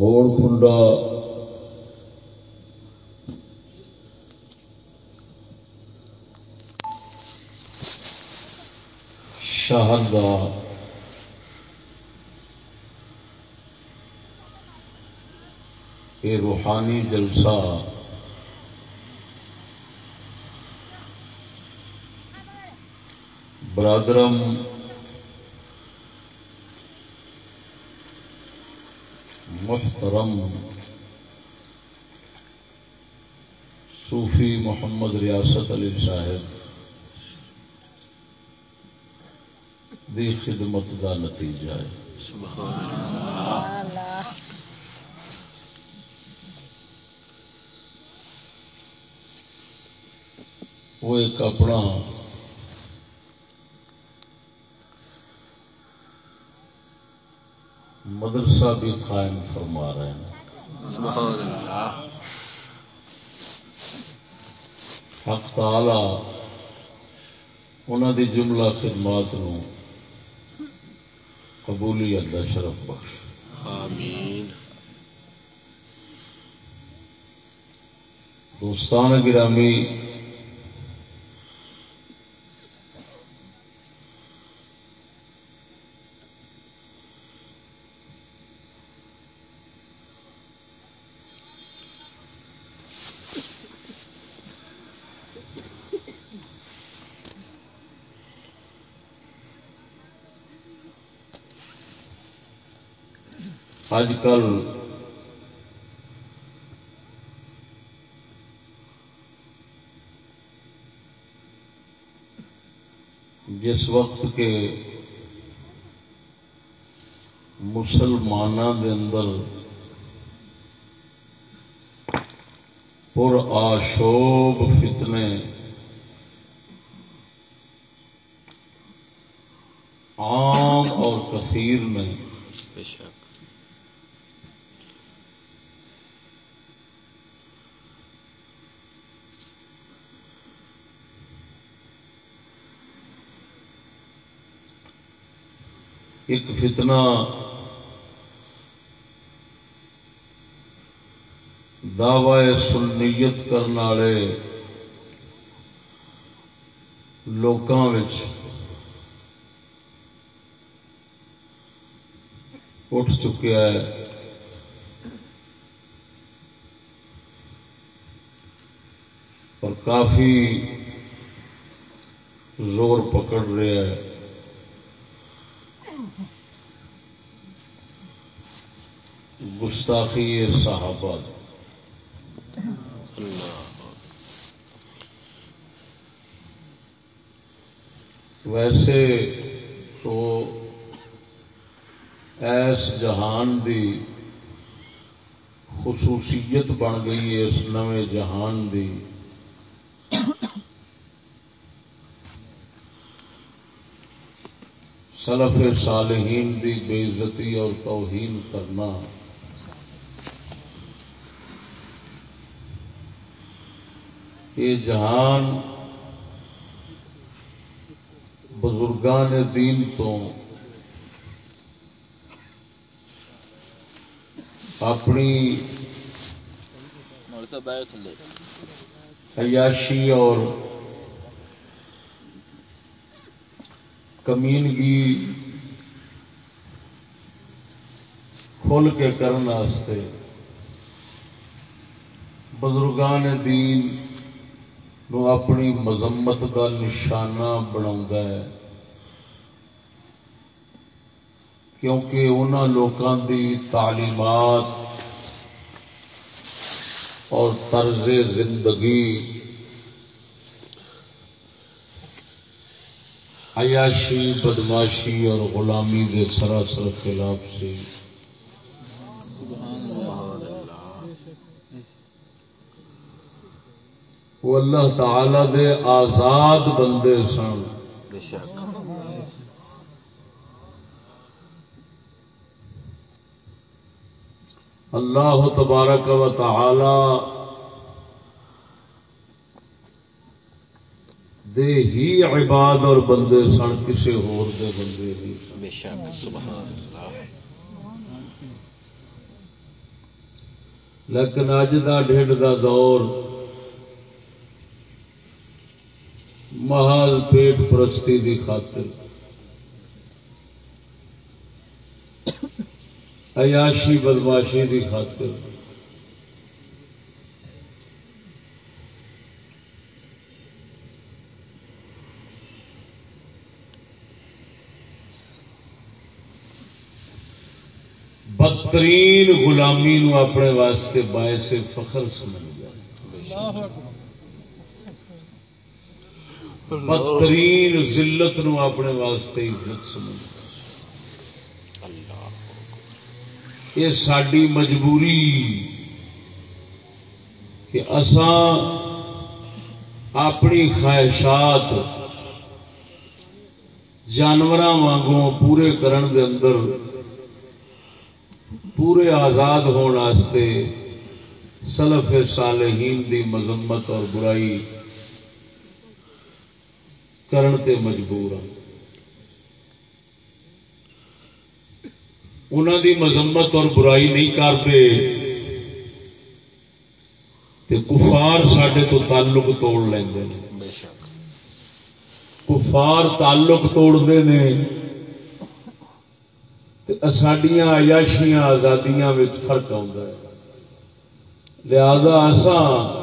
موڑ کنڈا شہر کا یہ روحانی جلسہ۔ برادرم محترم صوفی محمد ریاست علی صاحب دی خدمت کا نتیجہ ہے۔ وہ ایک اپنا مدرسہ بھی قائم فرما رہے ہیں۔ سبحان اللہ۔ حق تعالی انہوں دی جملہ خدمات نو قبولیت دا شرف بخش آمین۔ دوستان گرامی اج کل جس وقت کے مسلمانوں کے اندر پر آشوب فتنے عام اور کثیر میں بے شک ایک فتنہ دعوی سنیت کرنے والے لوکاں وچ اٹھ چکیا ہے۔ اور کافی زور پکڑ رہا ہے گستاخی صحابہ ویسے تو ایس جہان دی خصوصیت بن گئی اس نویں جہان دی۔ سلف صالحین دی بے عزتی اور توہین کرنا۔ یہ جہان بزرگان دین تو اپنی عیاشی اور کمینگی کھل کے کرنے بزرگان دین نو اپنی مذمت کا نشانہ بنا ہے۔ کیونکہ انہوں لوگوں کی تعلیمات اور طرز زندگی عیاشی، بدماشی اور غلامی کے سراسر خلاف سے وہ اللہ تعالی دے آزاد بندے سن۔ اللہ تبارک و تعالی دے ہی عباد اور بندے سن کسی ہور دے بندے نہیں سن۔ سبحان اللہ۔ لیکن اج دا ڈھڈ دا دور محال پیٹ پرستی دی خاطر۔ عیاشی بدماشی دی خاطر۔ بدترین غلامی نو اپنے واسطے باعث فخر سمجھ گیا بدترین ذلت نو اپنے واسطے عزت سمجھ یہ ساری مجبوری کہ اساں اپنی خواہشات جانوراں وانگوں پورے کرن دے اندر پورے آزاد ہونے سلف صالحین دی مذمت اور برائی کرن تے مجبور ہوں انہوں دی مذمت اور برائی نہیں کرتے تے کفار سڈے تو تعلق توڑ لیں کفار تعلق توڑتے ہیں سڈیا عیاشیاں آزادیاں فرق ہے لہذا اساں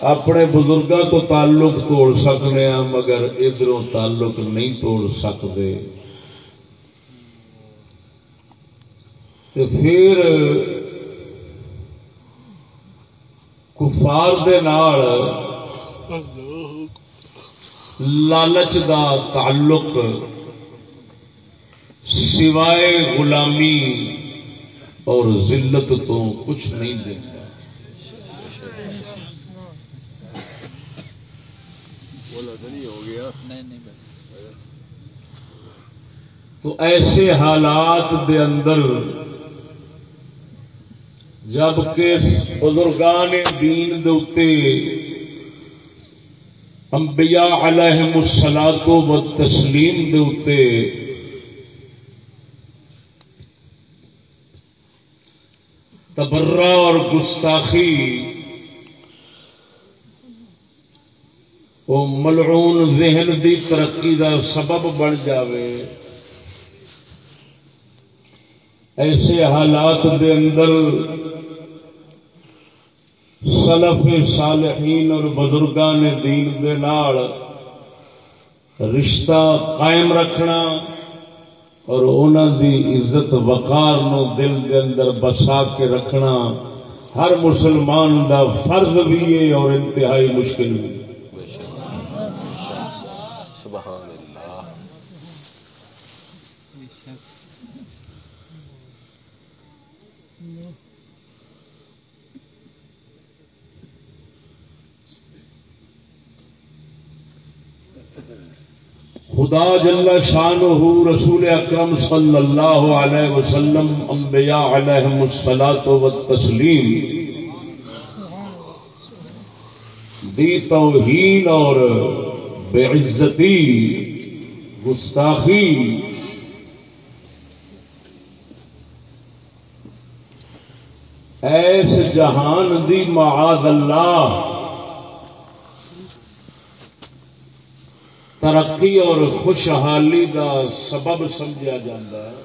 اپنے بزرگوں تو تعلق توڑ سکتے ہیں مگر ادھر تعلق نہیں توڑ سکتے۔ تو پھر کفار دے نال لالچ دا تعلق سوائے غلامی اور ذلت تو کچھ نہیں دیتا۔ تو ایسے حالات دے اندر جبکہ بزرگان دین دے انبیاء علیہ السلام و تسلیم دے تبرا اور گستاخی وہ ملعون ذہن دی ترقی دا سبب بن جاوے۔ ایسے حالات دے اندر سلف صالحین اور بزرگان دین دے نال رشتہ قائم رکھنا اور انہوں دی عزت وقار نو دل کے اندر بسا کے رکھنا ہر مسلمان دا فرض بھی ہے اور انتہائی مشکل بھی سبحان اللہ خدا جل شان رسول اکرم صلی اللہ علیہ وسلم، انبیاء علیہ السلاط و تسلیم دی توہین اور بے عزتی، گستاخی، ایس جہان دی معاذ اللہ ترقی اور خوشحالی دا سبب سمجھا جاتا ہے۔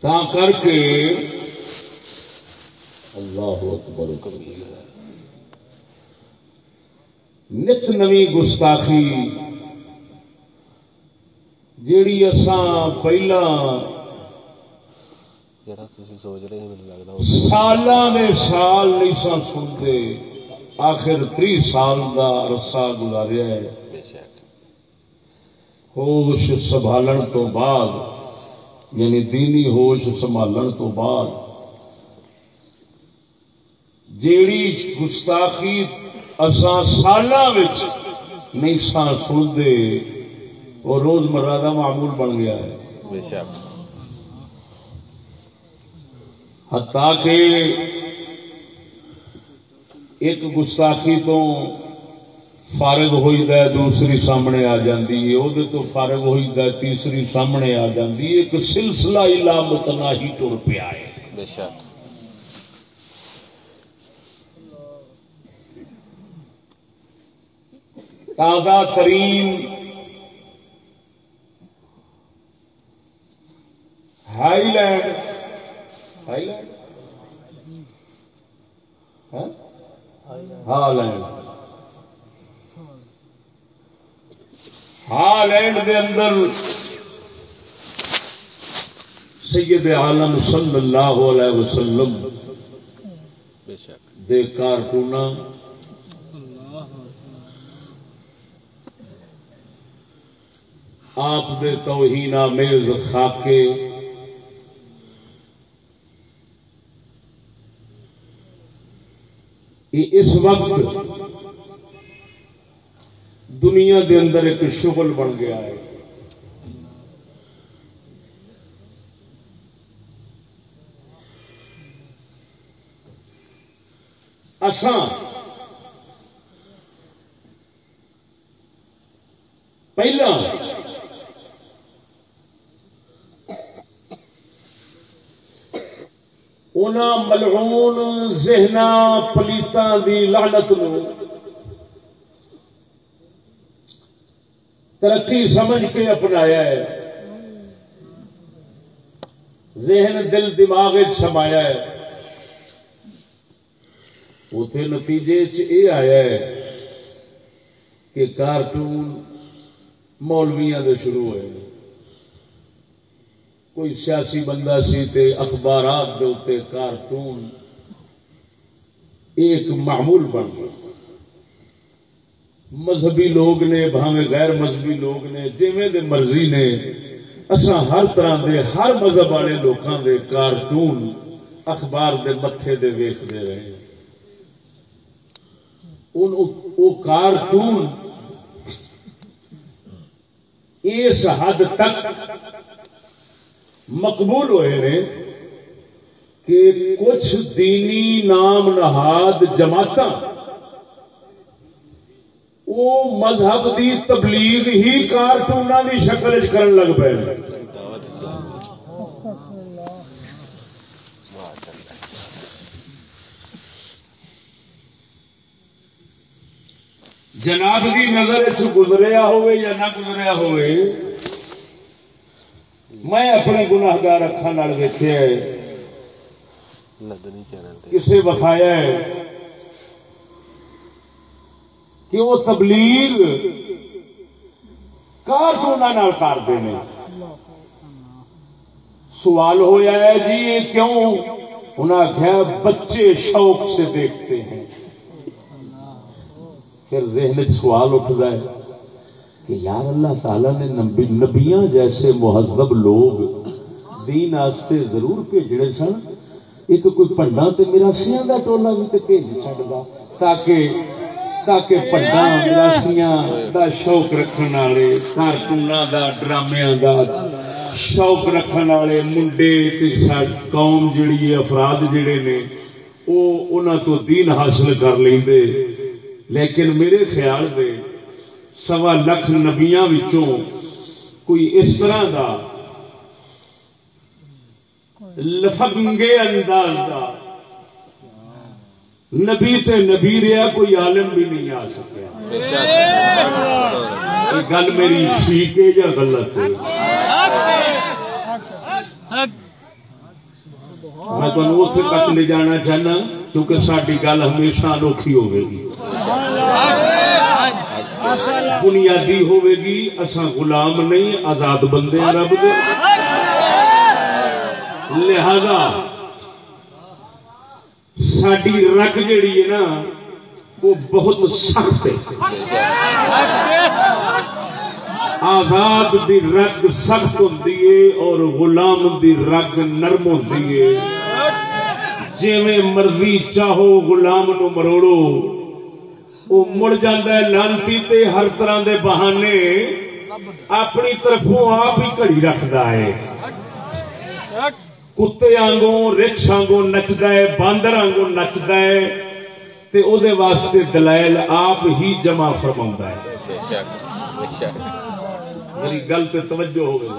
تا کر کے اللہ اکبر نت نوی گستاخی جیڑی اساں پہلا جڑا تسی سوچ رہے ہیں مجھے لگدا وہ سالاں دے سال نہیں سا سنتے آخر تری سال دا عرصہ گزاریا ہے بے شک ہوش سنبھالن تو بعد یعنی دینی ہوش سنبھالن تو بعد جیڑی گستاخی اساں سالاں وچ نہیں سا سنتے وہ روز مرہ کا معمول بن گیا ہے بے شک حتیٰ کہ ایک گستاخی تو فارغ ہوئی دا دوسری سامنے آ جاندی ہے وہ تو فارغ ہوئی دا تیسری سامنے آ جاندی ہے۔ ایک سلسلہ الا متناہی ٹر پیا ہے۔ بے شک۔ تازہ ترین ہائی لینڈ ہائی لینڈ ہاں؟ ہاں لینڈ۔ ہاں لینڈ کے اندر سید عالم صلی اللہ علیہ وسلم دے کارٹون آپ دے توہین آمیز خاکے یہ اس وقت دنیا دے اندر ایک شغل بن گیا ہے۔ اساں پہلا انہاں ملعون ذہنا پلیتاں دی لعنت نو۔ ترقی سمجھ کے اپنایا ہے۔ ذہن دل دماغ سمایا ہے۔ اتے نتیجے چ یہ آیا ہے کہ کارٹون مولویاں دے شروع ہوئے۔ کوئی سیاسی بندہ سی تے اخبارات دے اتنے کارٹون ایک معمول بن گیا۔ مذہبی لوگ نے بھاوے غیر مذہبی لوگ نے جویں دے مرضی نے، اساں ہر طرح دے، ہر مذہب والے لوگوں دے کارٹون اخبار دے متھے دے ویختے رہے۔ ہیں ان وہ کارٹون اس حد تک مقبول ہوئے نے کہ کچھ دینی نام نہاد جماعت وہ مذہب دی تبلیغ ہی کارٹون کی شکل کرن لگ پے جناب کی نظر چ گزریا ہوئے یا نہ گزریا ہوئے میں اپنے گناہگار اکھان ویچے کسے وکھایا ہے کہ وہ تبلیغ کارٹون کرتے ہیں۔ سوال ہویا ہے جی یہ کیوں؟ انہوں نے آخیا بچے شوق سے دیکھتے ہیں۔ پھر ذہن سوال اٹھتا ہے۔ کہ یار اللہ تعالیٰ نے نبی نبیاں جیسے مہذب لوگ دین آستے ضرور بھیجنے سن۔ ایک کوئی پنڈا تے میراسیاں دا ٹولا بھی تے بھیج چڑھتا تاکہ تاکہ پنڈا میراسیاں دا شوق رکھنے والے کارٹونا دا ڈرامیا دا شوق رکھنے والے منڈے قوم جڑی ہے، افراد جڑے نے وہ انہاں تو دین حاصل کر لیندے۔ لیکن میرے خیال دے سوا لکھ نبیاں وچوں کوئی اس طرح دا لفنگے انداز دا نبی تے نبی رہا کوئی عالم بھی نہیں آ سکیا۔ گل میری ٹھیک ہے یا غلط ہے؟ میں تمہیں اتنے تک لے جانا چاہنا کیونکہ ساری گل ہمیشہ انوکھی ہوے گی۔ بنیادی ہوے گی اصا غلام نہیں، آزاد بندے رب دے۔ لہذا ساری رگ جیڑی ہے نا، وہ بہت سخت ہے۔ آزاد دی رگ سخت ہوتی ہے اور غلام دی رگ نرم ہوتی ہے۔ جی مرضی چاہو، غلام نو مروڑو۔ وہ مڑ جاتا ہے لانتی تے ہر طرح دے بہانے۔ اپنی طرفوں آپ ہی کڑی رکھتا ہے۔ کتے آنگوں رچ آنگوں نچتا ہے، باندر آنگوں نچتا ہے۔ تے او دے واسطے دلائل آپ ہی جمع فرما ہے۔ میری گل تے توجہ ہو گئی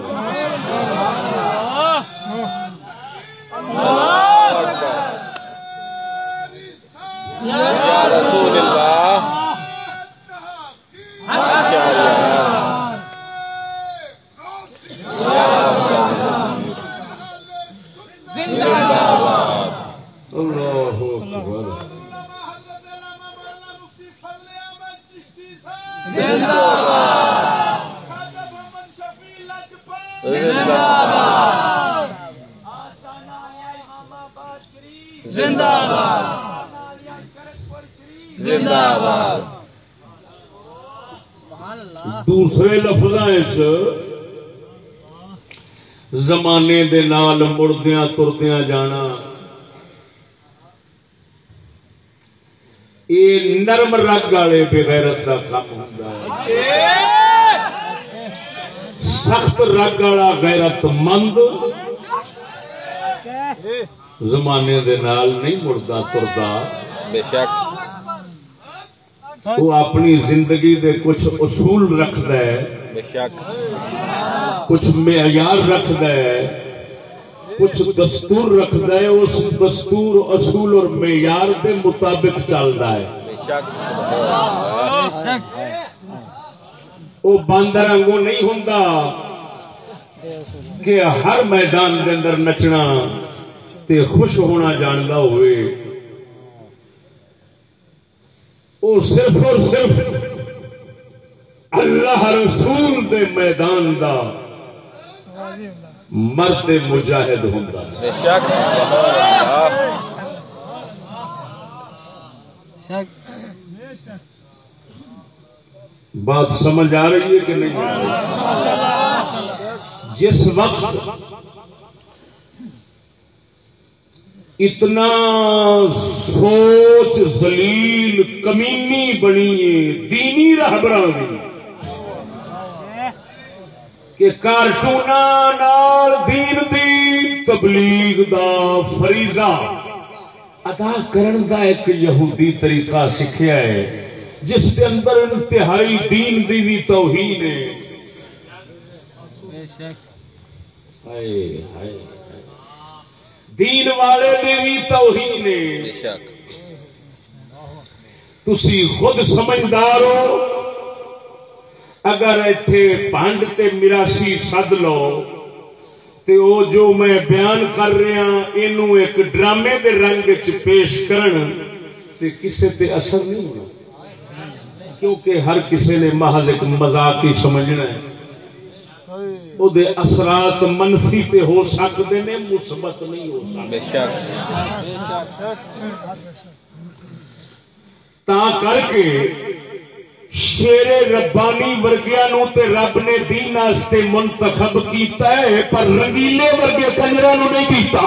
یا رسول اللہ ماشاء اللہ یا رسول اللہ زندہ باد اللہ اکبر زندہ باد زندہ باد زندہ باد زندہ باد دوسرے لفظ زمانے دے نال مڑدیاں تردیاں جانا۔ یہ نرم رگ والے بغیرت کا کام ہے۔ سخت رگ والا غیرت مند زمانے دے نال نہیں مڑتا ترتا بے شک۔ وہ اپنی زندگی دے کچھ اصول رکھد ہے۔ کچھ معیار رکھد ہے۔ کچھ دستور رکھد ہے اس دستور، اصول اور معیار کے مطابق چلتا ہے۔ وہ باندر آنگوں نہیں ہوں کہ ہر میدان کے اندر نچنا تے خوش ہونا جانتا ہوئے۔ وہ صرف اور صرف اللہ رسول دے میدان دا۔ مرد مجاہد ہوتا ہے۔ بے شک۔ سبحان اللہ بات سمجھ آ رہی ہے کہ نہیں؟ آ رہی جس وقت اتنا سوچ زلیل کمینی بنی ہے دینی دی کہ کارٹون دین دی تبلیغ دا فریضہ ادا کرن دا ایک یہودی طریقہ سیکھیا ہے جس کے اندر انتہائی دین دی بھی توہین ہے۔ دین والے دی بھی توہین ہے۔ تسی خود سمجھدار ہو۔ اگر ایتھے پانڈ تے میراسی سد لو تے او جو میں بیان کر رہا اینو ایک ڈرامے دے رنگ چ پیش کرن تے کسے تے اثر نہیں ہونا۔ کیونکہ ہر کسی نے محض ایک مذاق ہی سمجھنا ہے۔ او دے اثرات منفی تے ہو سکتے نے مثبت نہیں ہو سکتے تا کر کے شیر ربانی ورگیا نو تے رب نے دین واسطے منتخب کیتا ہے، پر رنگیلے ورگے کنجرا نو نہیں کیتا۔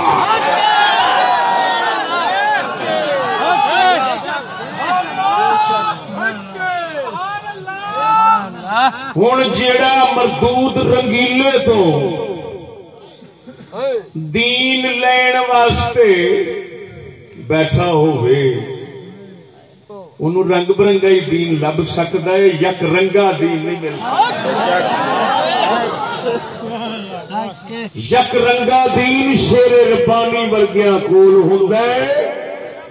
ہوں جیڑا مردود رنگیلے تو دین لین واسطے بیٹھا ہوئے انہوں رنگ برنگا ہی دین لب سکتا ہے یک رنگا دین نہیں مل سکتا یک رنگا دین شیر ربانی ورگیا کول ہوں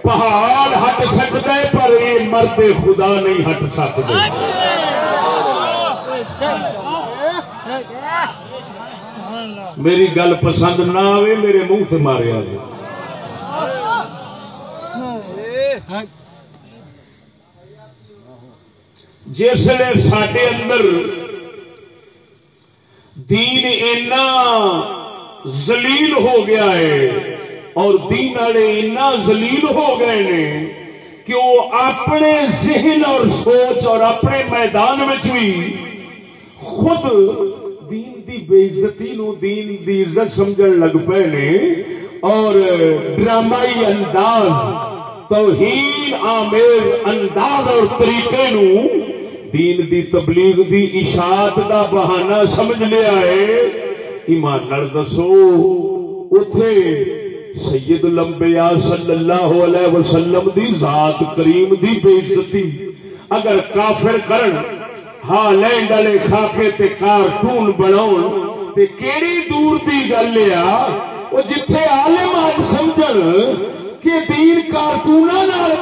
پہاڑ ہٹ سکتا ہے پر یہ مرد خدا نہیں ہٹ سکتے میری گل پسند نہ آئے میرے منہ سے مارے آئے جسے سڈے اندر دین اینا زلیل ہو گیا ہے اور دین والے اینا زلیل ہو گئے نے کہ وہ اپنے ذہن اور سوچ اور اپنے میدان میں بھی خود دین دی بےزتی نو دین دی عزت سمجھن لگ پے نے اور ڈرامائی انداز، توہین آمیز انداز اور طریقے نو دین دی تبلیغ دی اشاعت دا بہانہ سمجھ لیا ہے ایمان نال دسو، اتے سید الانبیاء صلی اللہ علیہ وسلم دی ذات کریم دی بے عزتی۔ اگر کافر کرن ہاں لینڈ والے خاکے تے کارٹون بناؤ تے کیڑی دور دی گل آ وہ جتھے عالم آج سمجھن کہ دین کارٹون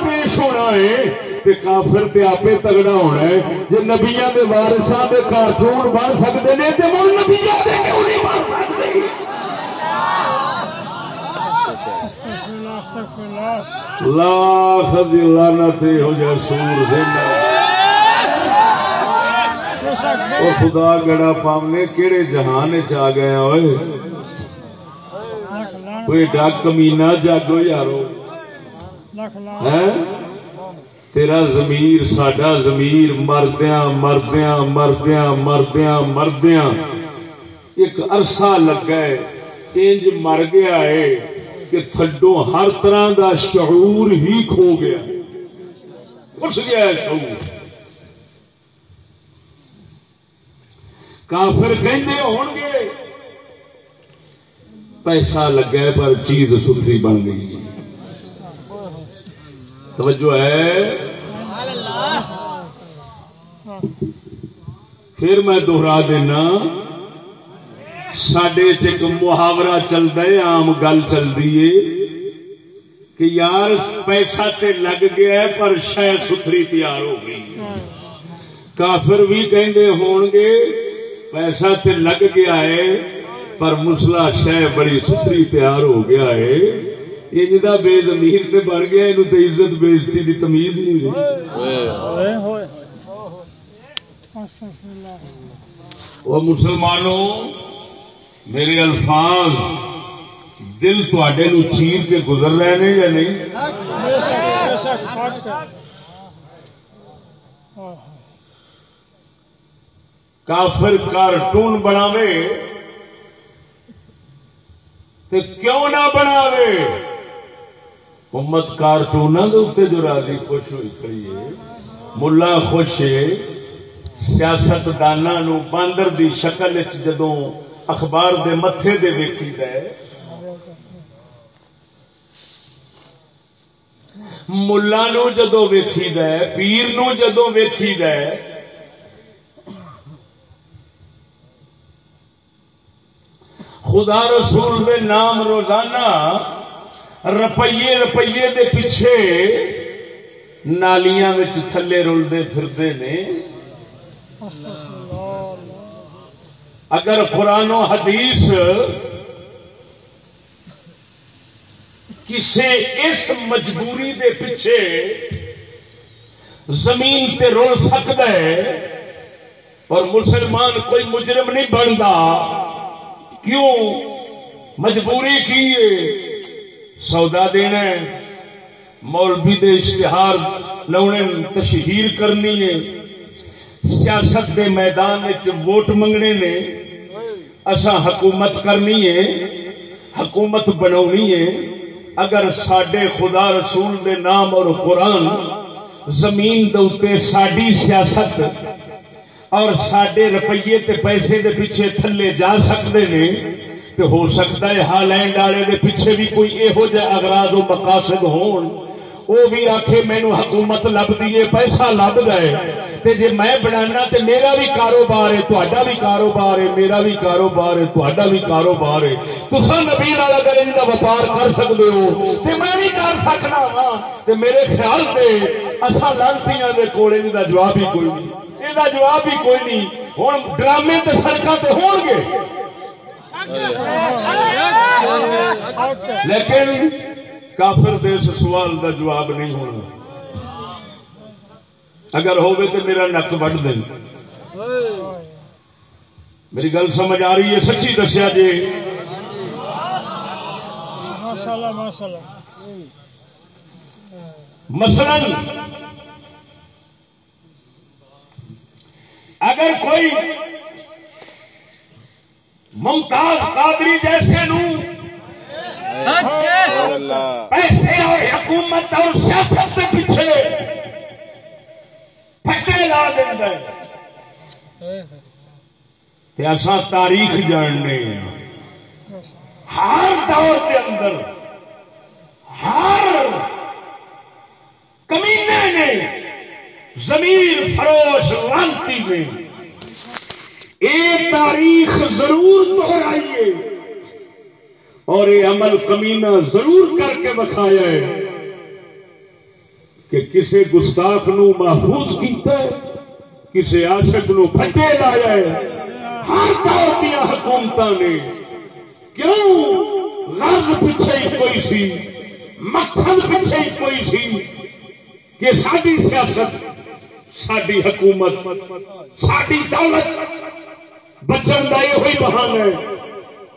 پیش ہونا ہے تے کافر تے آپ تگڑا ہونا ہے۔ جی نبیا کے وارساں دے کارٹون بن سکتے ہیں تو مل نبیا دے کیوں نہیں بن سکتے لاکھ دی لعنت ہو جائے سور خدا گڑا پامنے کیڑے جہان چ آ گیا ہوئے کوئی ڈاک کمینا جاگو یارو۔ ہیں تیرا ضمیر ساڈا ضمیر، مردیاں مردیاں مردیاں مردیاں مردیاں۔ ایک عرصہ لگا ہے انج مر گیا ہے کہ تھڈو ہر طرح دا شعور ہی کھو گیا۔ اس گیا ہے شعور۔ کافر کہندے ہون گے پیسہ لگا ہے پر چیز ستھری بن گئی۔ توجہ ہے۔ پھر میں دوہرا دینا سڈے ایک محاورہ چلتا ہے آم گل چلتی ہے کہ یار پیسہ تے لگ گیا ہے، پر شہ ستھری تیار ہو گئی۔ کافر بھی کہیں ہون گے پیسہ تے لگ گیا ہے، پر مسلا شہ بڑی ستھری تیار ہو گیا ہے۔ یہ جدا بے زمیر سے بن گیا یہ تو عزت بےزتی کی تمیز نہیں رہی وہ مسلمانوں، میرے الفاظ، دل تے چیر کے گزر رہے ہیں یا نہیں؟ کافر کارٹون بناوے کیوں نہ بناوے؟ امت کارٹون جو راضی خوش ہوئی کھڑی ہے، ملا خوش ہے سیاست دانا باندر دی شکل جدوں اخبار دے متے دے ویکھی دے ملا نو جدو ویکھی دے پیر نو جدو ویکھی دے خدا رسول دے نام روزانہ رپیے رپیے دے پیچھے نالیاں تھلے رلتے پھرتے نے اگر قرآن و حدیث کسی اس مجبوری دے پیچھے زمین تے رول سکتا ہے اور مسلمان کوئی مجرم نہیں بنتا کیوں مجبوری کی سودا دینا مولوی دے اشتہار لاؤنے تشہیر کرنی ہے۔ سیاست دے میدان ووٹ منگنے نے اصا حکومت کرنی ہے، حکومت بنا ہے۔ اگر سڈے خدا رسول دے نام اور قرآن زمین دے ساری سیاست اور سڈے روپیے تے پیسے دے پیچھے تھلے جا سکتے ہیں تو ہو سکتا ہے ہالینڈ والے دے پیچھے بھی کوئی یہو جہ اگراض و مقاصد ہون۔ وہ بھی آخے مینو حکومت لب دیے پیسہ لب گئے۔ تے جے میں بنانا تے میرا بھی کاروبار ہے تا بھی کاروبار ہے، میرا بھی کاروبار ہے تا بھی کاروبار ہے۔ تصا نبی والا اگر ان کا وپار کر سکتے ہو، تے میں بھی کر سکنا وا تے میرے خیال سے اصا لانتی کے کول ان کا جواب ہی کوئی نہیں۔ یہ جواب ہی کوئی نہیں۔ ہوں ڈرامے تے سڑکوں تے ہون گے۔ لیکن کافر دے اس سوال کا جواب نہیں ہونا۔ اگر ہوگی تو میرا نک وڈ دیں میری گل سمجھ آ رہی ہے سچی دسیا جی۔ مثلا اگر کوئی ممتاز قادری جیسے نو پیسے اور حکومت اور سیاست کے پیچھے۔ پٹے لا ایسا تاریخ جاننے ہر دور کے اندر ہر کمینے نے زمین فروش لانتی نے ایک تاریخ ضرور دہرائیے اور یہ عمل کمینہ ضرور کر کے بکھایا ہے کہ کسی گستاخ نو محفوظ کیتا ہے کسی عاشق نو پھٹے لایا ہے۔ ہر دور دیا حکومت نے۔ کیوں؟ رنگ پیچھے ہی کوئی سی، مکھن پیچھے ہی کوئی سی کہ ساری سیاست ساری حکومت ساری دولت بچن کا یہ بہان ہے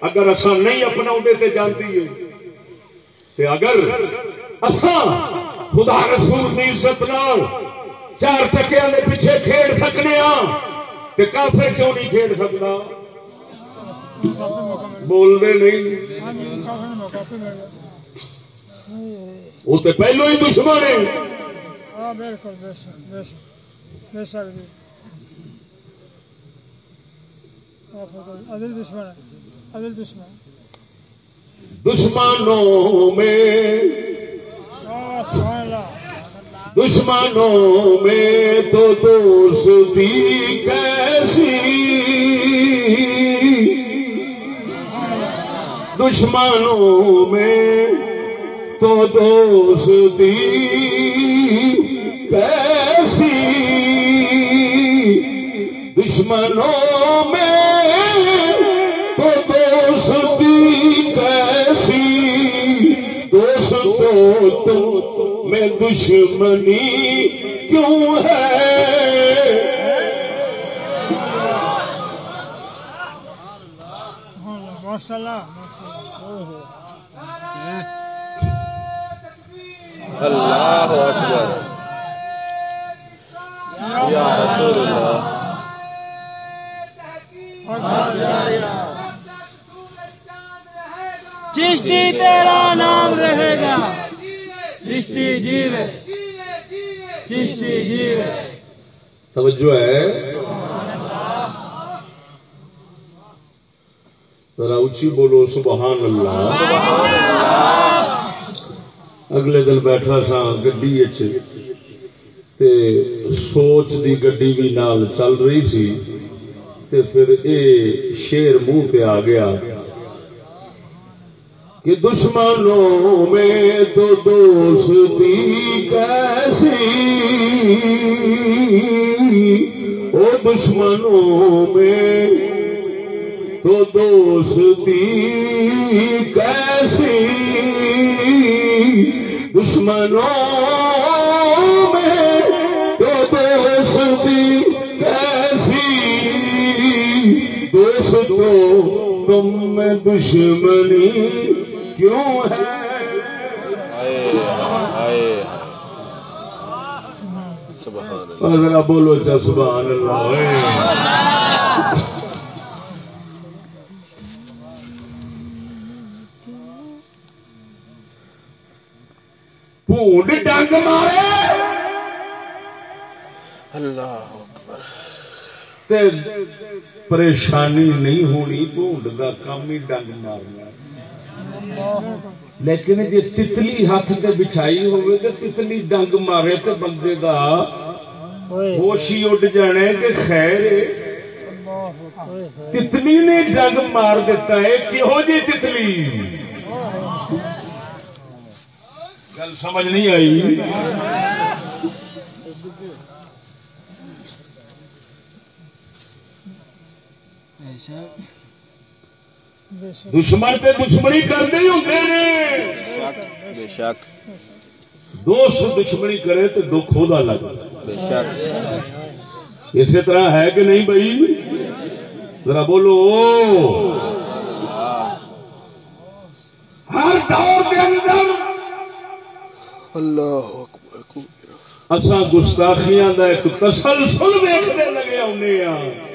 اگر اصا نہیں اپنا تے جانتی ہے تے اگر اصا خدا رسول کی عزت نال چار چکیا کے پیچھے کھیل سکنے ہاں تے کافر کیوں نہیں کھیل سکتا بولنے نہیں۔ وہ تو پہلو ہی دشمن ہے بالکل بے شک بے شک بے شک جی عدل دشمن عدل دشمن دشمنوں میں دشمنوں میں تو دوستی کیسی؟ دشمنوں میں تو دوستی کیسی؟ دشمنوں میں تو دوستی کیسی دوستوں تو میں دشمنی کیوں ہے اللہ اکبر۔ یا رسول اللہ۔ چشتی تیرا نام رہے گا۔ چشتی جیو چشتی جیو توجہ ہے۔ ذرا اچھی بولو، سبحان اللہ۔ اگلے دن بیٹھا سا گڈی تے سوچ دی گڈی بھی نال چل رہی سی تے پھر اے شیر منہ پہ آ گیا کہ دشمنوں میں تو دوستی کیسی؟ او دشمنوں میں تو دوستی کیسی؟ دشمنوں دوست تم میں دشمنی کیوں ہے؟ ذرا بولو چا سبحان اللہ پونڈ ڈنگ مارے۔ اللہ اکبر۔ تے پریشانی نہیں ہونی ڈونڈ کا کام ہی ڈنگ مارنا۔ لیکن جی تتلی ہاتھ سے بچھائی ہوگی تو تتلی ڈنگ مارے تو بندے کا ہوشی اڈ جانے کہ خیر تتلی نے ڈنگ مار دیتا ہے کہو جی تتلی؟ گل سمجھ نہیں آئی؟ دشمن پہ دشمنی کرتے ہی ہوتے بے شک دوست دشمنی کرے تو دکھ ہوتا لگ۔ بے شک۔ اسی طرح ہے کہ نہیں بھائی؟ ذرا بولو۔ ہاں۔ ہر دور کے اندر اللہ اصا گستاخیاں کا ایک تسلسل دیکھنے لگے آنے ہاں۔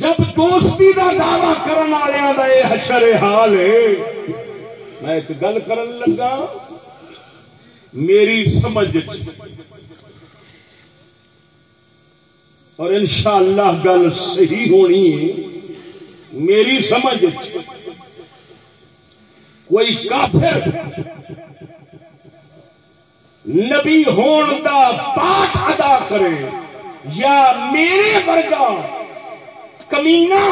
جب دوستی دا دعوی کرن والوں یہ حشر حال ہے، میں ایک گل کرن لگا، میری سمجھ اور انشاءاللہ گل صحیح ہونی ہے، میری سمجھ کوئی کافر نبی ہون دا پاٹ ادا کرے یا میرے ورگا کمینا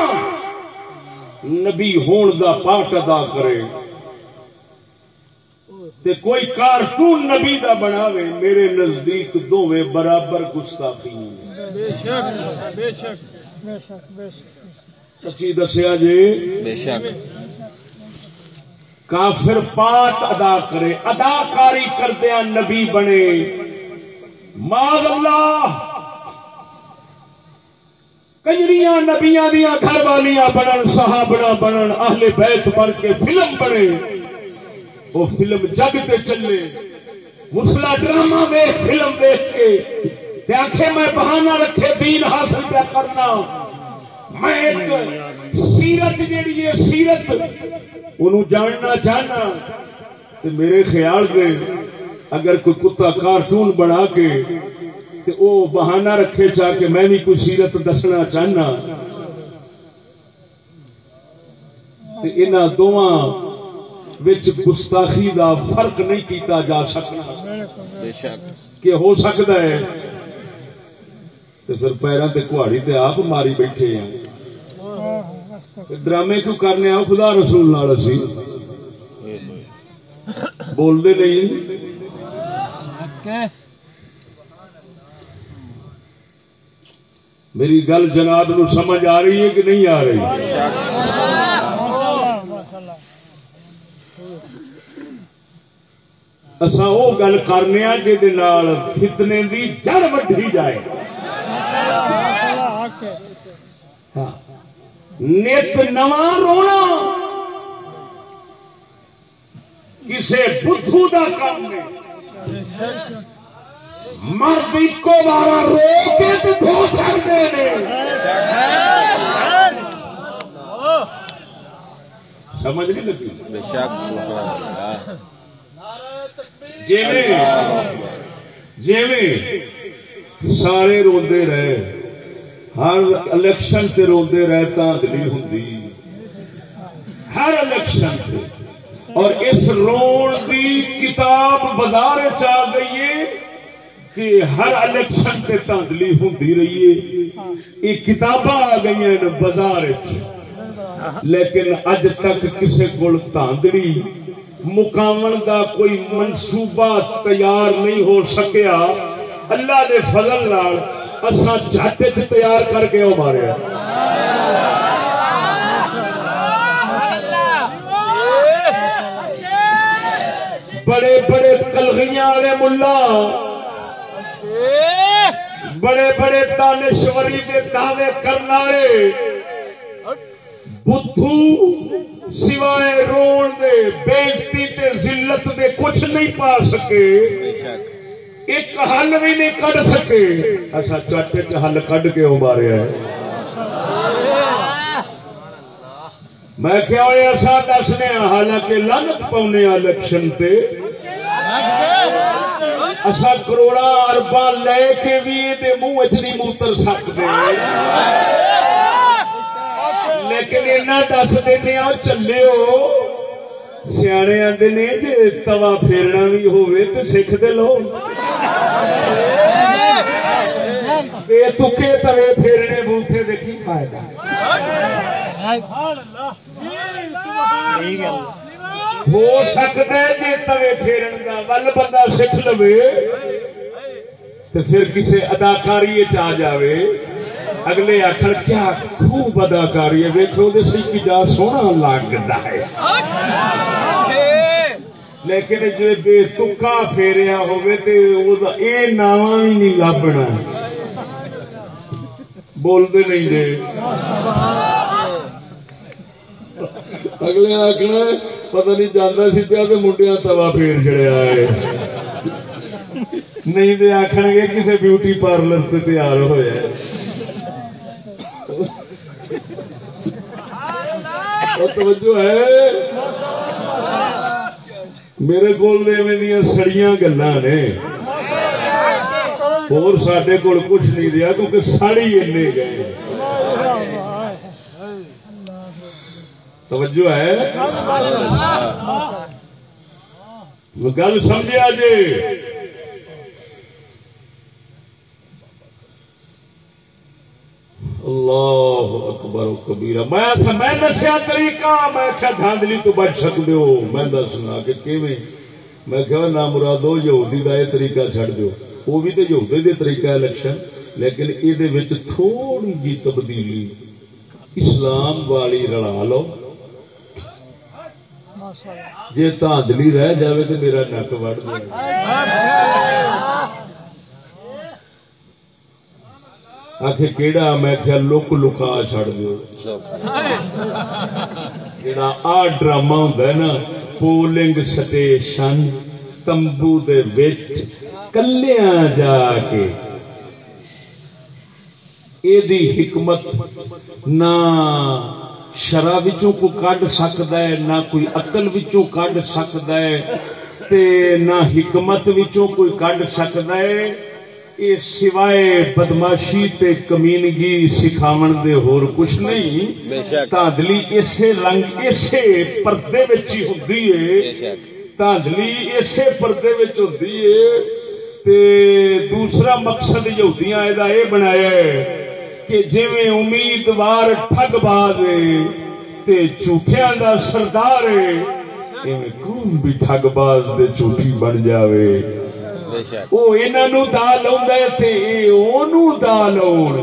نبی ہون دا پاٹ ادا کرے۔ تے کوئی کارٹون نبی دا بناوے میرے نزدیک دونوں برابر گستاخی ہیں۔ بے شک بے شک۔ بے شک بے شک۔ سچی دسیا جی؟ بے شک۔ کافر پاٹ ادا کرے اداکاری کردیا نبی بنے۔ ماض اللہ نبیاں دیا گھر والیاں بنن، صحابہ بنن، اہل بیت بن کے فلم بنے۔ وہ فلم جگ تے چلے۔ مسلا ڈرامہ ویخ فلم دیکھ کے۔ آخے میں بہانہ رکھے، دین حاصل کیا کرنا۔ میں ایک سیرت جیڑی ہے، سیرت۔ انہوں جاننا چاہنا۔ میرے خیال سے اگر کوئی کتا کارٹون بنا کے تے او بہانہ رکھے چاہ کے میں بھی کوئی سیرت دسنا چاہنا۔ تے انہاں دوواں وچ گستاخی دا فرق نہیں کیتا جا سکنا۔ بالکل بے شک۔ کہ ہو سکتا ہے۔ تو پھر پیروں تے کہاڑی تے آپ ماری بیٹھے ہیں۔ تے ڈرامے کیوں کرنے آ خدا رسول نال اسی۔ بولتے نہیں۔ میری گل جناب نو سمجھ آ رہی ہے کہ نہیں آ رہی؟ ماشاءاللہ اسا وہ گل کرنے ہاں جہد فتنے دی جڑ وڈی جائے۔ ہاں۔ نت نواں رونا۔ کسے بدھو دا کام ہے بے شک مرد ایکو بارا رو کے دھو ہیں سمجھ نہیں لگی؟ بے شک جیویں سارے روندے رہے۔ ہر الیکشن سے روندے رہے تاندلی ہوں ہر الیکشن سے اور اس رون کی کتاب بازار چ گئی ہے۔ کہ ہر الیکشن سے تاندلی ہوں رہی ہے۔ یہ کتاباں آ گئی ہیں بازار لیکن اج تک کسی کو تاندڑی مقامن دا کوئی منصوبہ تیار نہیں ہو سکیا۔ اللہ دے فضل نال اساں جھٹ تیار کر کے وہ ماریا بڑے بڑے کلغیاں والے ملا۔ بڑے بڑے دانشوری کے دعوے کرنے بدھو سوائے رون دے بےزتی تے ذلت دے کچھ نہیں پا سکے۔ ایک حل بھی نہیں کڈ سکے۔ اچھا چٹ چ حل کڈ کے وہ ماریا میں کیا ہوئے ایسا دسنے حالانکہ لنت پاؤنے الیکشن تے۔ اصا کروڑا اربا لے کے بھی یہ منہ چ نہیں موتر سکتے لیکن اینا دس دینے آ چلے ہو سیانے آتے نے جی توا پھیرنا بھی تو سکھ دے لو۔ بے تکے توے پھیرنے بوٹے دے کی فائدہ؟ ہو سکتا ہے جی توے پھیرن کا ول بندہ سکھ لو تو پھر کسی اداکاری آ جاوے۔ اگلے آخر کیا خوب اداکاری ہے ویکو سی کی جا سونا لگتا ہے۔ لیکن جی بے تکا پھیریا ہوئے تے اے ناواں بھی نہیں لبنا۔ بولتے نہیں جی اگلے آخنا پتہ نہیں جانا سی پیا تو منڈیا توا پھیر چڑیا ہے نہیں تو آخر گے کسی بیوٹی پارلر سے تیار ہوا توجہ ہے میرے کو سڑیاں گلا نے اور سڈے کول کچھ نہیں رہا کیونکہ ساڑی اینے گئے توجہ ہے؟ گل سمجھا جی اللہ اکبر و کبیرہ۔ میں میں دسیا طریقہ میں کیا دھاندلی تو بچ سکتے ہو۔ میں دسنا کہ کیویں؟ میں کہ نہ مرادو یہودی کا یہ طریقہ چھڑ دو وہ بھی تو یہودی کا طریقہ ہے الیکشن، لیکن یہ تھوڑی جی تبدیلی، اسلام والی رلا لو۔ جی تاندلی رہ جائے تو میرا نک وڑ آخر کہڑا میں کیا لک لکا چڑ دو جڑا آ ڈرامہ ہوں نا، پولنگ سٹیشن تمبو دے وچ کلیاں جا کے ایدی حکمت نہ شرح کو کڈ سکتا ہے نہ کوئی اقل کڈ سکتا ہے تے نہ حکمت کوئی کڈ سکتا ہے۔ یہ سوائے بدماشی تے کمینگی سکھاو دے ہور کچھ نہیں تاندلی اسے رنگ اسے پردے ہی ہوں تاندلی اسے پردے ہوتی ہے تے دوسرا مقصد یہودیاں یہ بنایا ہے کہ جی امیدوار ٹگ باز تے جھوٹیاں دا سردار ہے قوم بھی ٹگ باز دے جھوٹی بن جاوے۔ وہ انہوں دا لوگ دا لوگ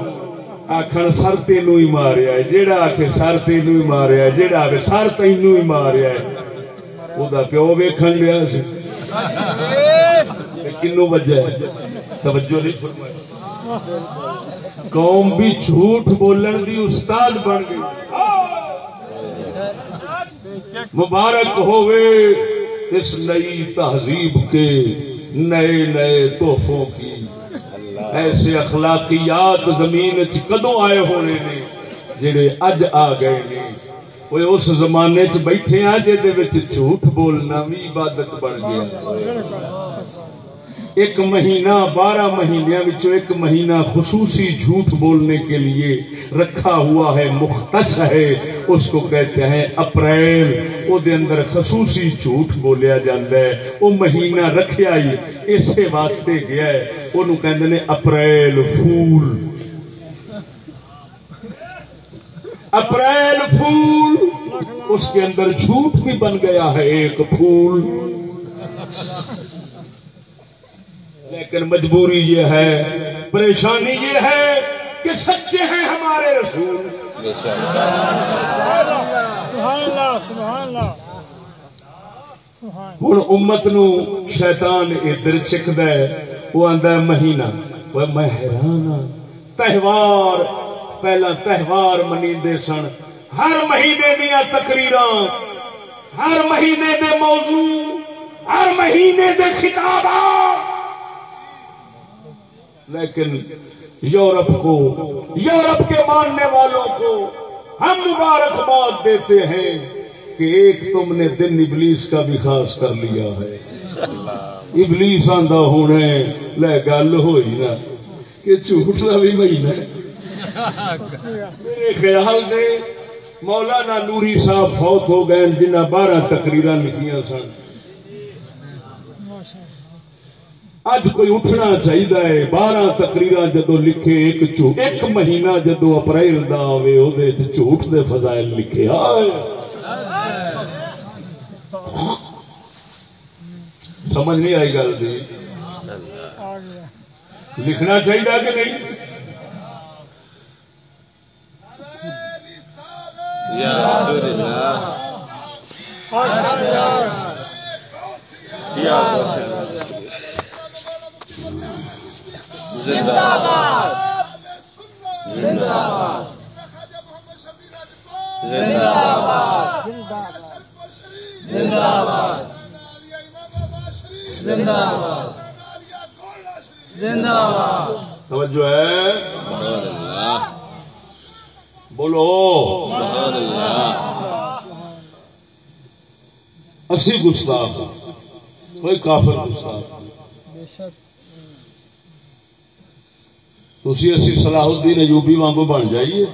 آخر سر تین ہی ماریا جہا آخ سر تین ہی ماریا جہا آخ سر تین ہی ماریا وہ پیو ویخ لیا کنو وجہ توجہ نہیں قوم بھی جھوٹ بولن دی استاد بن گئی۔ مبارک ہوئے اس نئی تہذیب کے نئے نئے تحفوں کی۔ ایسے اخلاقیات زمین کدو آئے ہونے نے جڑے اج آ گئے نے۔ وہ اس زمانے چ بیٹھے ہیں جہد جھوٹ بولنا بھی عبادت بن گیا۔ ایک مہینہ، بارہ مہینوں ایک مہینہ خصوصی جھوٹ بولنے کے لیے رکھا ہوا ہے، مختص ہے۔ اس کو کہتے ہیں اپریل۔ وہ اندر خصوصی جھوٹ بولیا ہے۔ وہ مہینہ رکھا ہی اسی واسطے گیا ہے۔ وہ کہ اپریل فول اپریل پھول۔ اس کے اندر جھوٹ بھی بن گیا ہے، ایک پھول۔ لیکن مجبوری یہ ہے پریشانی یہ ہے کہ سچے ہیں ہمارے رسول۔ ہوں امت نو شیطان ادھر چکد وہ آدھا مہینہ۔ وہ میں حیران ہاں۔ تہوار پہلا تہوار منی سن۔ ہر مہینے دیا تقریر ہر مہینے دے موضوع ہر مہینے دے خطابات۔ لیکن یورپ کو، یورپ کے ماننے والوں کو ہم مبارکباد دیتے ہیں کہ ایک تم نے دن ابلیس کا بھی خاص کر لیا ہے۔ ابلیس آندہ ہونے، لے گل ہوئی نا، کہ جھوٹنا بھی مہینہ میرے خیال نے مولانا نوری صاحب فوت ہو گئے جنہیں بارہ تقریر لکھیاں سن۔ اج کوئی اٹھنا چاہیے بارہ تقریر جدو لکھے ایک ایک مہینہ جدو اپریل کا آئے وہ جھوٹ دے فضائل لکھے۔ سمجھ نہیں آئی گل جی لکھنا چاہیے کہ نہیں؟ یا زندہ باد۔ زندہ باد زندہ باد زندہ باد زندہ باد زندہ باد توجہ ہے؟ سبحان اللہ بولو۔ سبحان اللہ اسی گستاخ کوئی کافر گستاخ بے شک تھی اسی صلاح الدین ایوبی وانگو بن جائیے۔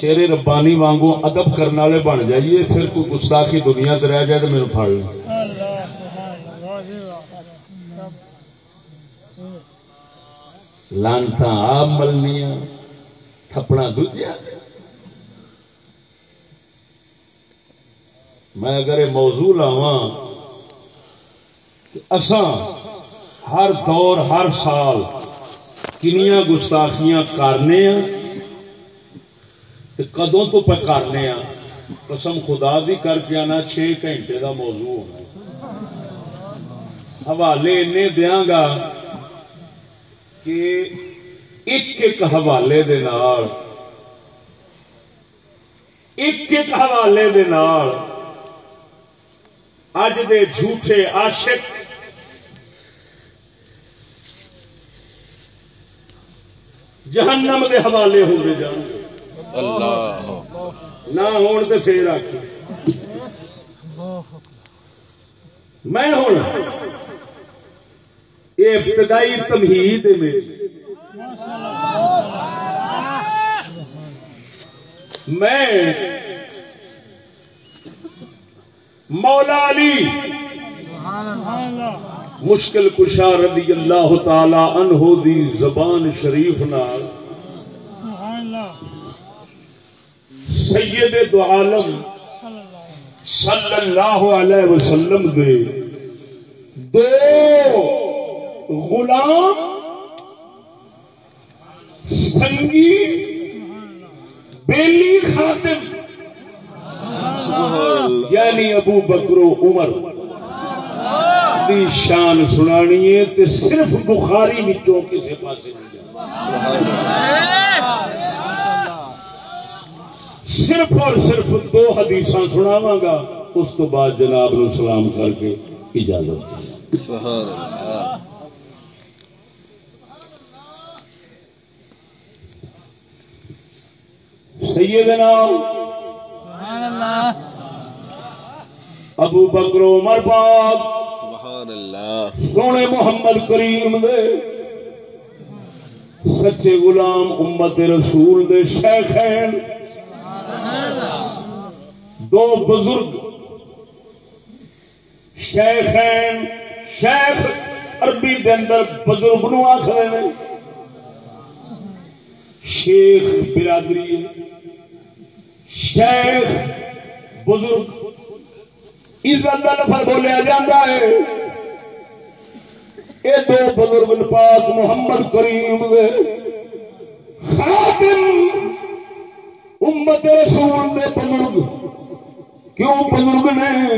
شیر ربانی وانگو ادب کرنے والے بن جائیے، پھر کوئی گستاخی دنیا سے رہ جائے تو میرے پھڑ لیں۔ لانتا آپ ملنیا تھپنا دوجیا میں اگر یہ موضوع لاوا اساں ہر دور، ہر سال کنیا گستاخیاں کرنے ہاں کدوں تو پہ کرنے ہاں؟ قسم خدا دی کر کے آنا، چھ گھنٹے دا موضوع ہونا حوالے اینے دیاں گا کہ ایک ایک حوالے دے نال، ایک ایک حوالے دے نال، اج دے جھوٹے عاشق جہنم دے حوالے ہوتے جان۔ گے اللہ۔ نہ ہون تے پھر آ میں ہوں۔ یہ ابتدائی تمہید میری میں مولا علی۔ مشکل کشا رضی اللہ تعالی عنہ دی زبان شریف نال. سید دو عالم صلی اللہ علیہ وسلم دے دو غلام سنگی بیلی خاتم یعنی ابو بکرو عمر. دی شان سنانی ہے تے صرف بخاری وچوں کسے پاسے نہیں جانا۔ صرف اور صرف دو حدیث سناوا گا اس تو بعد جناب نو سلام کر کے اجازت سبحان اللہ۔ سیدنا ابو بکر عمر پاک سبحان اللہ۔ سونے محمد کریم دے، سچے غلام امت رسول دے شیخین دو بزرگ شیخین شیخ عربی دے اندر بزرگ نو آخر نے۔ شیخ برادری، شیخ بزرگ عزت کا لفظ بولیا جاتا ہے۔ یہ دو بزرگ پاک محمد کریم خاتم امت رسول دے بزرگ۔ کیوں بزرگ نے؟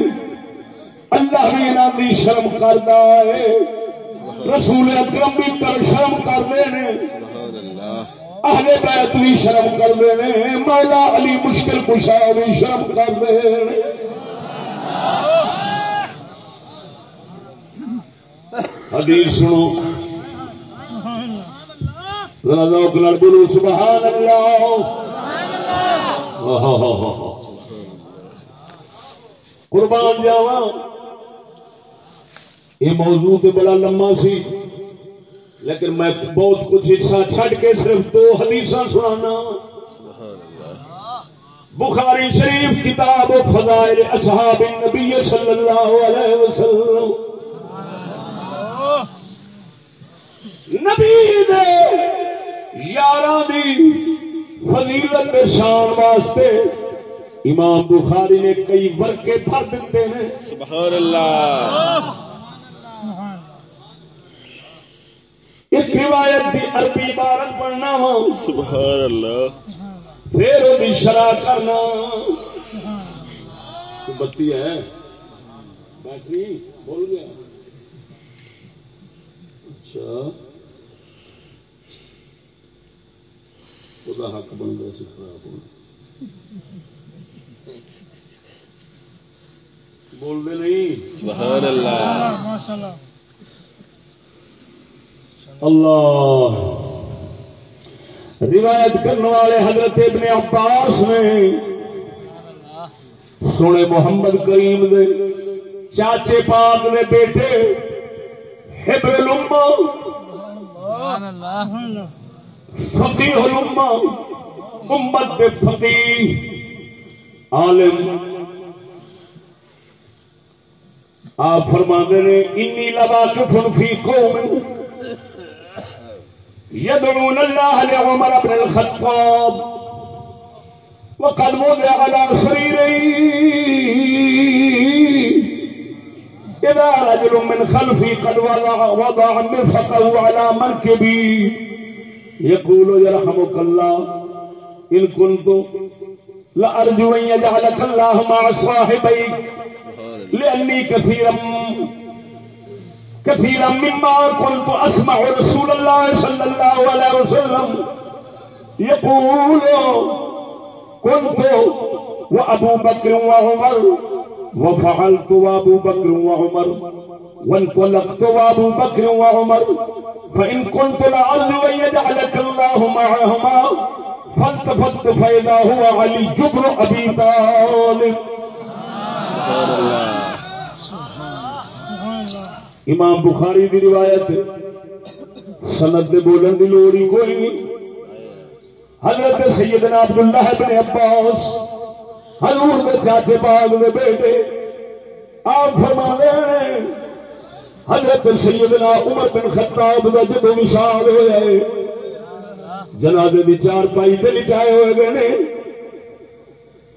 اللہ بھی انہوں کی شرم کرتا ہے۔ رسول اکرم بھی کر شرم کرتے ہیں اہل بیت بھی شرم کرتے ہیں مولا علی مشکل کشا بھی شرم کرتے ہیں حدیث سنو۔ ذرا ذوق نال بولو سبحان اللہ قربان جاوا یہ موضوع تو بڑا لمبا سی، لیکن میں بہت کچھ حصہ چھڈ کے صرف دو حدیث سنانا۔ سبحان اللہ بخاری شریف کتاب و فضائل اصحاب النبی صلی اللہ علیہ وسلم۔ نبی دے یاراں دی فضیلت دے شان واسطے امام بخاری نے کئی ورقے بھر دیتے ہیں۔ سبحان اللہ اس روایت کی عربی عبارت پڑھنا وا۔ سبحان اللہ۔ پھر وہ شرح کرنا۔ بتی ہے۔ بیٹری بول گیا۔ اچھا۔ خدا حق بن گیا سی خراب ہونا بول دے نہیں۔ سبحان اللہ۔ اللہ۔ روایت کرنے والے حضرت ابن عباس نے سونے محمد کریم دے چاچے پاک نے بیٹے حبر الامہ فقی الامہ امت فقی عالم آپ فرما نے انی لبا کفن فی قوم يدعون الله لعمر بن الخطاب. وقد وضع على سريره إذا رجل من خلفي قد وضع, وضع مرفقه على مركبي. يقول يرحمك الله إن كنت لأرجو أن يجعلك الله مع صاحبيك لأني كثيرا كثيرا مما كنت أسمع رسول الله صلى الله عليه وسلم يقول. كنت وأبو بكر وعمر، وفعلت وابو بكر وعمر، وانطلقت وابو بكر وعمر، فإن كنت لعل أن يجعلك الله معهما، فالتفت فإذا هو علي جبر أبي طالب. سبحان الله. امام بخاری دی روایت سند دے بولن دی لوڑ ہی کوئی نہیں۔ حضرت سیدنا عبداللہ بن عباس، حضور دے چاچے باغ دے بیٹے، آپ فرما ہیں، حضرت سیدنا عمر بن خطاب دا جب وشال ہوا ہے، جنازے دی چار پائی تے لٹائے ہوئے گئے نے۔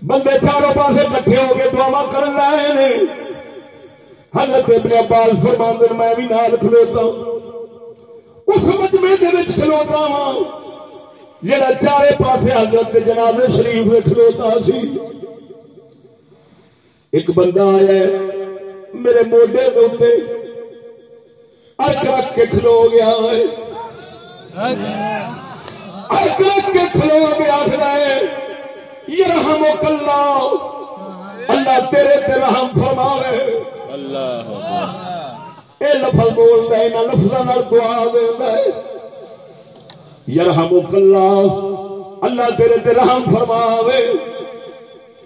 بندے چاروں پاسے کٹھے ہو کے دعوا کرن لائے نے۔ حضرت ابن عباس فرماندن میں بھی نال کھلوتا اس مجمے دے کھلوتا ہاں۔ جڑا چارے پاسے حضرت جنازے شریف میں کھلوتا سی۔ ایک بندہ آیا ہے، میرے موڈے کے اتنے ارک رکھ کے کھلو گیا ہے۔ ارک رکھ کے کھلو گیا ہے یہ رحم و کلا اللہ تیرے تے رحم فرماوے اللہ اے لفظ بولتا ہے، نہ لفظ دعا دیتا ہے۔ یرحم اللہ اللہ تیرے تے رحم فرماوے۔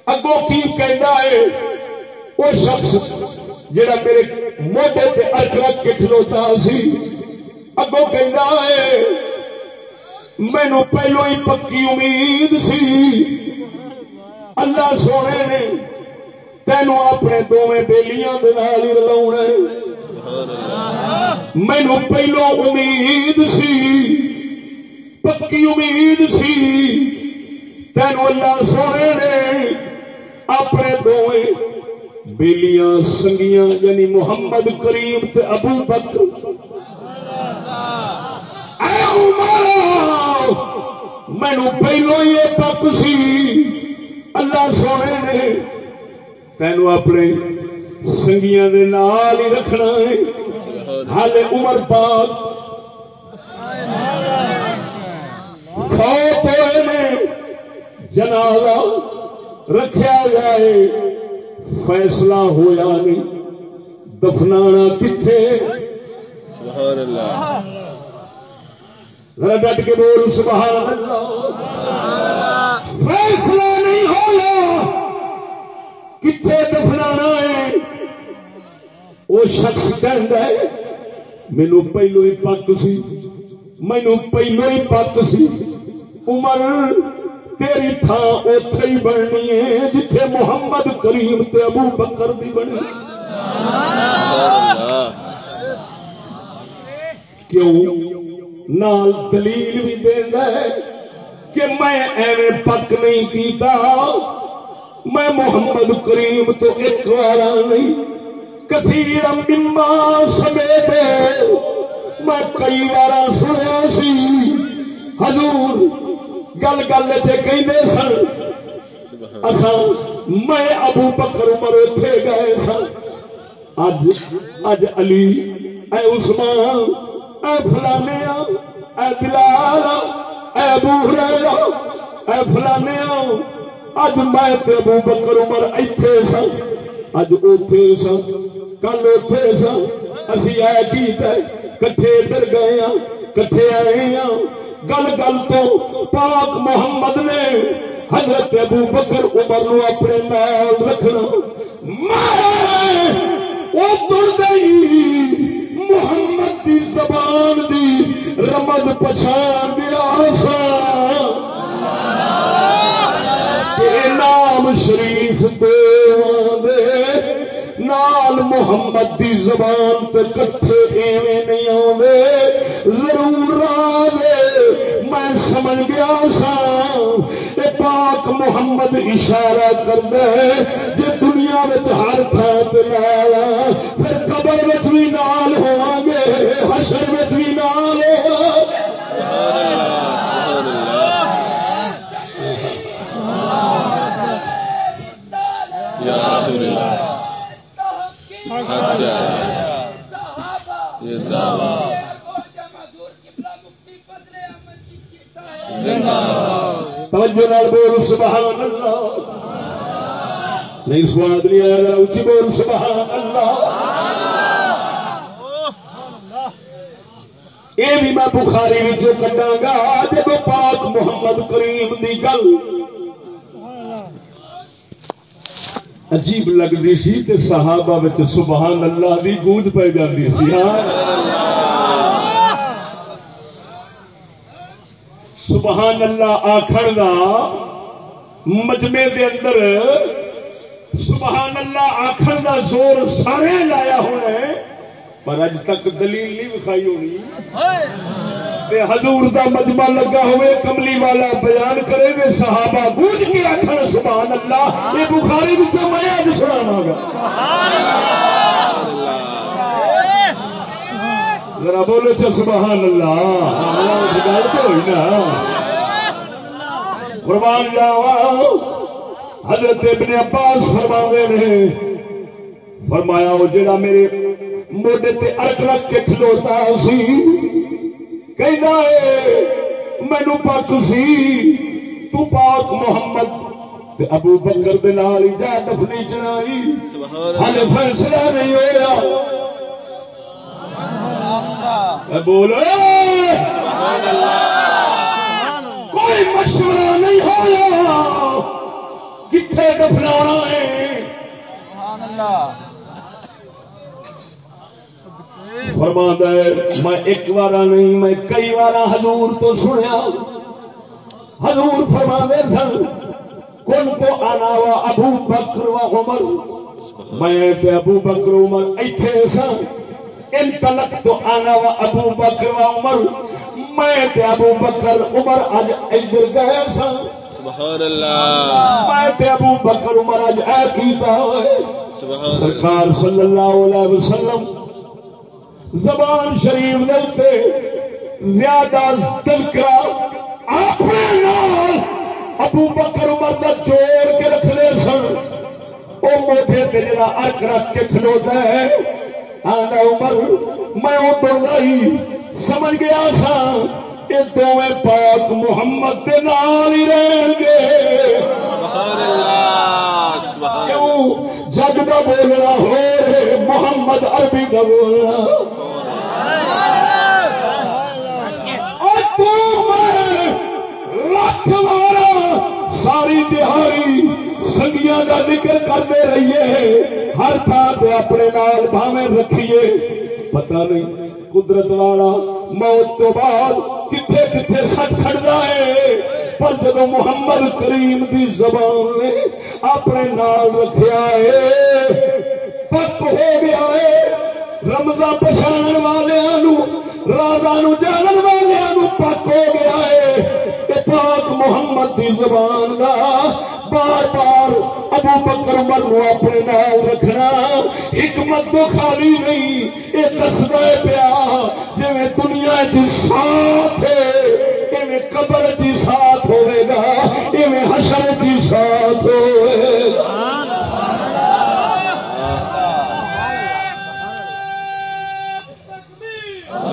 اگوں کی کہنا ہے، وہ شخص جڑا میرے موٹے تے ارک رکھ کے کھلوتا سی۔ اگوں کہنا ہے مینو پہلو ہی پکی امید سی۔ اللہ سونے نے تینوں اپنے دونوں بیلیاں رلا مینو پہلو امید سی، پکی امید سی۔ تینوں اللہ سونے نے اپنے دونوں بیلیاں سنگیاں یعنی محمد کریم تے ابو بکر۔ مینو پہلو ہی یہ پک سی۔ اللہ سونے نے تینو اپنے سنگیاں دے نال ہی رکھنا ہے۔ حال عمر پاک فوت ہوئے نے، جنازہ رکھا جائے فیصلہ ہویا نہیں۔ دفنانا کتنے سبحان اللہ۔ ذرا ڈٹ کے بول سبحان اللہ۔ فیصلہ نہیں ہویا۔ کتنے دفنانا ہے؟ وہ شخص کہہ مینو پہلو ہی پک سی مینو پہلو ہی پک سی۔ عمر تیری تھان اتے ہی بننی ہے، جتھے محمد کریم تے ابو بکر بھی بنی۔ کیوں؟ نال دلیل بھی دینا ہے کہ میں ایویں پک نہیں کیتا۔ میں محمد کریم تو ایک بار نہیں، کثیر مما سمیت میں کئی بار سنیا سی۔ حضور گل گل سے کہتے سن۔ سبحان میں ابو بکر عمر اتے گئے سن۔ اج اج علی، اے عثمان، اے فلانے اے بلال اے ابو ہریرہ اے فلانے اج میں ابو بکر عمر ایتھے سن، اج اوتھے سن، کل اوتھے سن۔ اسی اے کیتا کٹھے ادھر گئے ہاں کٹھے آئے ہاں۔ گل گل تو پاک محمد نے حضرت ابو بکر عمر نو اپنے نال رکھنا۔ میں وہ گئی محمد دی زبان دی رمد پچھان دی آسان رمضان دے نال محمد دی زبان تے کٹھے ایویں نہیں آوے۔ ضرور آوے، میں سمجھ گیا سا اے پاک محمد اشارہ کر دے جے دنیا میں ہر تھان تے لالا پھر قبر میں بھی نال ہوا گے حشر میں بھی نال ہوا سبحان اللہ یا رسول اللہ حق یہ دعویٰ۔ توجہ نال بول سبحان اللہ نہیں، سواد نہیں آیا اچھی بول سبحان اللہ یہ بھی میں بخاری کٹا گا، جب پاک محمد کریم دی گل عجیب لگتی سی تے صحابہ وچ سبحان اللہ دی گونج پی جاتی سی ہاں؟ سبحان اللہ آخر دا مجمے دے اندر سبحان اللہ آخر دا زور سارے لایا ہونا ہے، پر اج تک دلیل نہیں وکھائی ہونی۔ تے حضور دا مجمع لگا ہوئے کملی والا بیان کرے گے صحابہ گونج کے آخر سبحان اللہ یہ بخاری بھی تو میں اج سناواں گا۔ ذرا بولو چل سبحان اللہ ہوئی نا۔ قربان جاوا حضرت ابن عباس فرماوے نے فرمایا وہ جڑا میرے موڈے تے ارک رکھ کے کھلوتا سی ہے مینو پاک سی تو پاک محمد۔ ابو بکر دے نال ہی جا دفنی چنائی ہل اللہ۔ فیصلہ نہیں ہوا بولو کوئی مشورہ نہیں ہوا کتنے دفنا ہے؟ فرماتا ہے میں ایک بار نہیں میں کئی بار حضور تو سنیا۔ حضور فرما دے سن کون تو آنا وا ابو بکر و عمر؟ میں تے ابو بکر عمر ایتھے سن۔ ان تلک تو آنا وا ابو بکر و عمر۔ میں تے ابو بکر عمر اج ادھر گئے سن۔ سبحان اللہ۔ میں تے ابو بکر عمر اج اے کیتا ہوئے سبحان اللہ۔ سرکار صلی اللہ علیہ وسلم زبان شریف دے اتنے زیادہ تذکرہ اپنے نال ابو بکر عمر کا جوڑ کے رکھنے سن۔ وہ موٹے تے جڑا ارک رکھ کے کھلوتا ہے آنا عمر میں ادھر نہیں سمجھ گیا سا۔ یہ دونوں پاک محمد کے نال ہی رہن گے۔ سبحان اللہ سبحان اللہ۔ کیوں؟ جگ کا بولنا ہو محمد عربی کا بولنا۔ لکھ مارا۔ ساری دہائی سنگیاں کا ذکر کرتے رہیے۔ ہر تھان سے اپنے نال بھاویں رکھیے۔ پتہ نہیں قدرت والا موت تو بعد کتنے کتنے سٹ سڑتا ہے۔ پر جب محمد کریم دی زبان نے اپنے نال رکھیا ہے پک ہو گیا ہے رمضا پچھان والوں راجا نو جانن والوں پک ہو گیا ہے پاک محمد دی زبان دا بار بار ابو بکر عمر نو اپنے نال رکھنا حکمت تو خالی نہیں، یہ دستا پیا جی دنیا چ ساتھ ہے قبر کی ساتھ ہوئے گا، ایویں حشر کی ساتھ ہوئے گا یا رسول اللہ فرمایا مینو ادو میں پک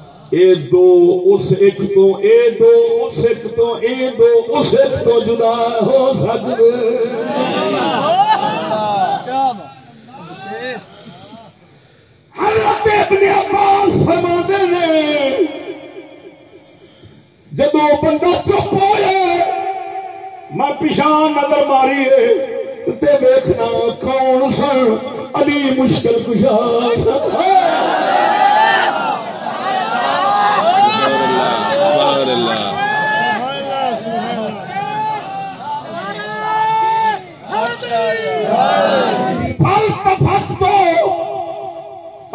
اے دو اس ایک تو، اے دو اس ایک تو، اے دو اس ایک تو جدا ہو سکتے۔ حضرت ابن عباس فرماتے نے جب بندہ چپ ہوئے، میں پچھان نظر ماری ہے تے دیکھنا کون سن؟ علی مشکل کشا سبحان اللہ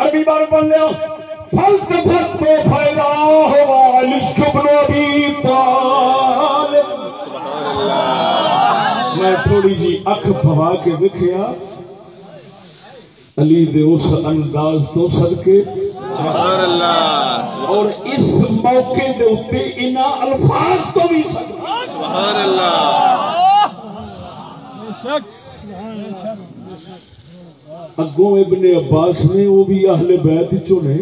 ابھی بار فلسفت کو ہوا بھی میں تھوڑی جی اکھ پوا کے دیکھا علی دے اس انداز تو صدقے. سبحان اللہ اور اس موقع دے اتنے ان الفاظ تو بھی سبحان اللہ۔ اگوں ابن عباس نے وہ بھی اہل بیت چو نے۔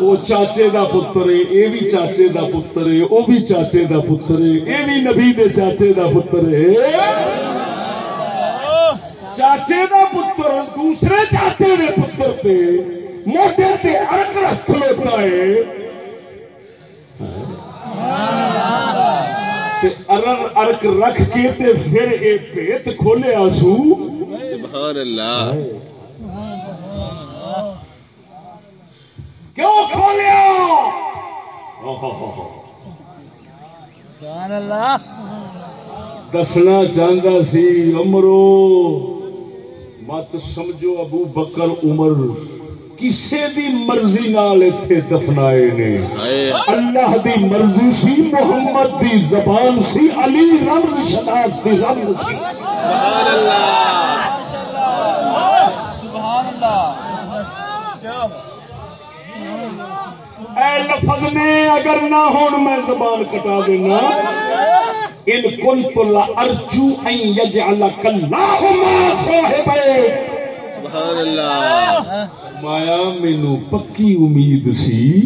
وہ چاچے دا پتر ہے یہ بھی چاچے دا پتر ہے وہ بھی چاچے دا پتر ہے یہ بھی نبی دے چاچے دا پتر ہے۔ چاچے دا پتر دوسرے چاچے دے پتر پہ موٹے سے ارک رکھ لیتا ہے۔ ارن ارک رکھ کے تے پھر یہ پیت کھولے آسو سبحان اللہ کیوں کھولیا سبحان اللہ دسنا چاہتا سی امرو مت سمجھو ابو بکر عمر کسے دی مرضی نال اتنے دفنائے نے۔ اللہ دی مرضی سی، محمد دی زبان سی، علی رمز شناس دی رمز سی۔ سبحان اللہ سبحان اللہ اے لفظ نے اگر نہ ہون میں زبان کٹا دینا، ان کن تو لا ارجو ان یجعلک اللہ ما صاحبے سبحان اللہ۔ مایا مینو پکی امید سی۔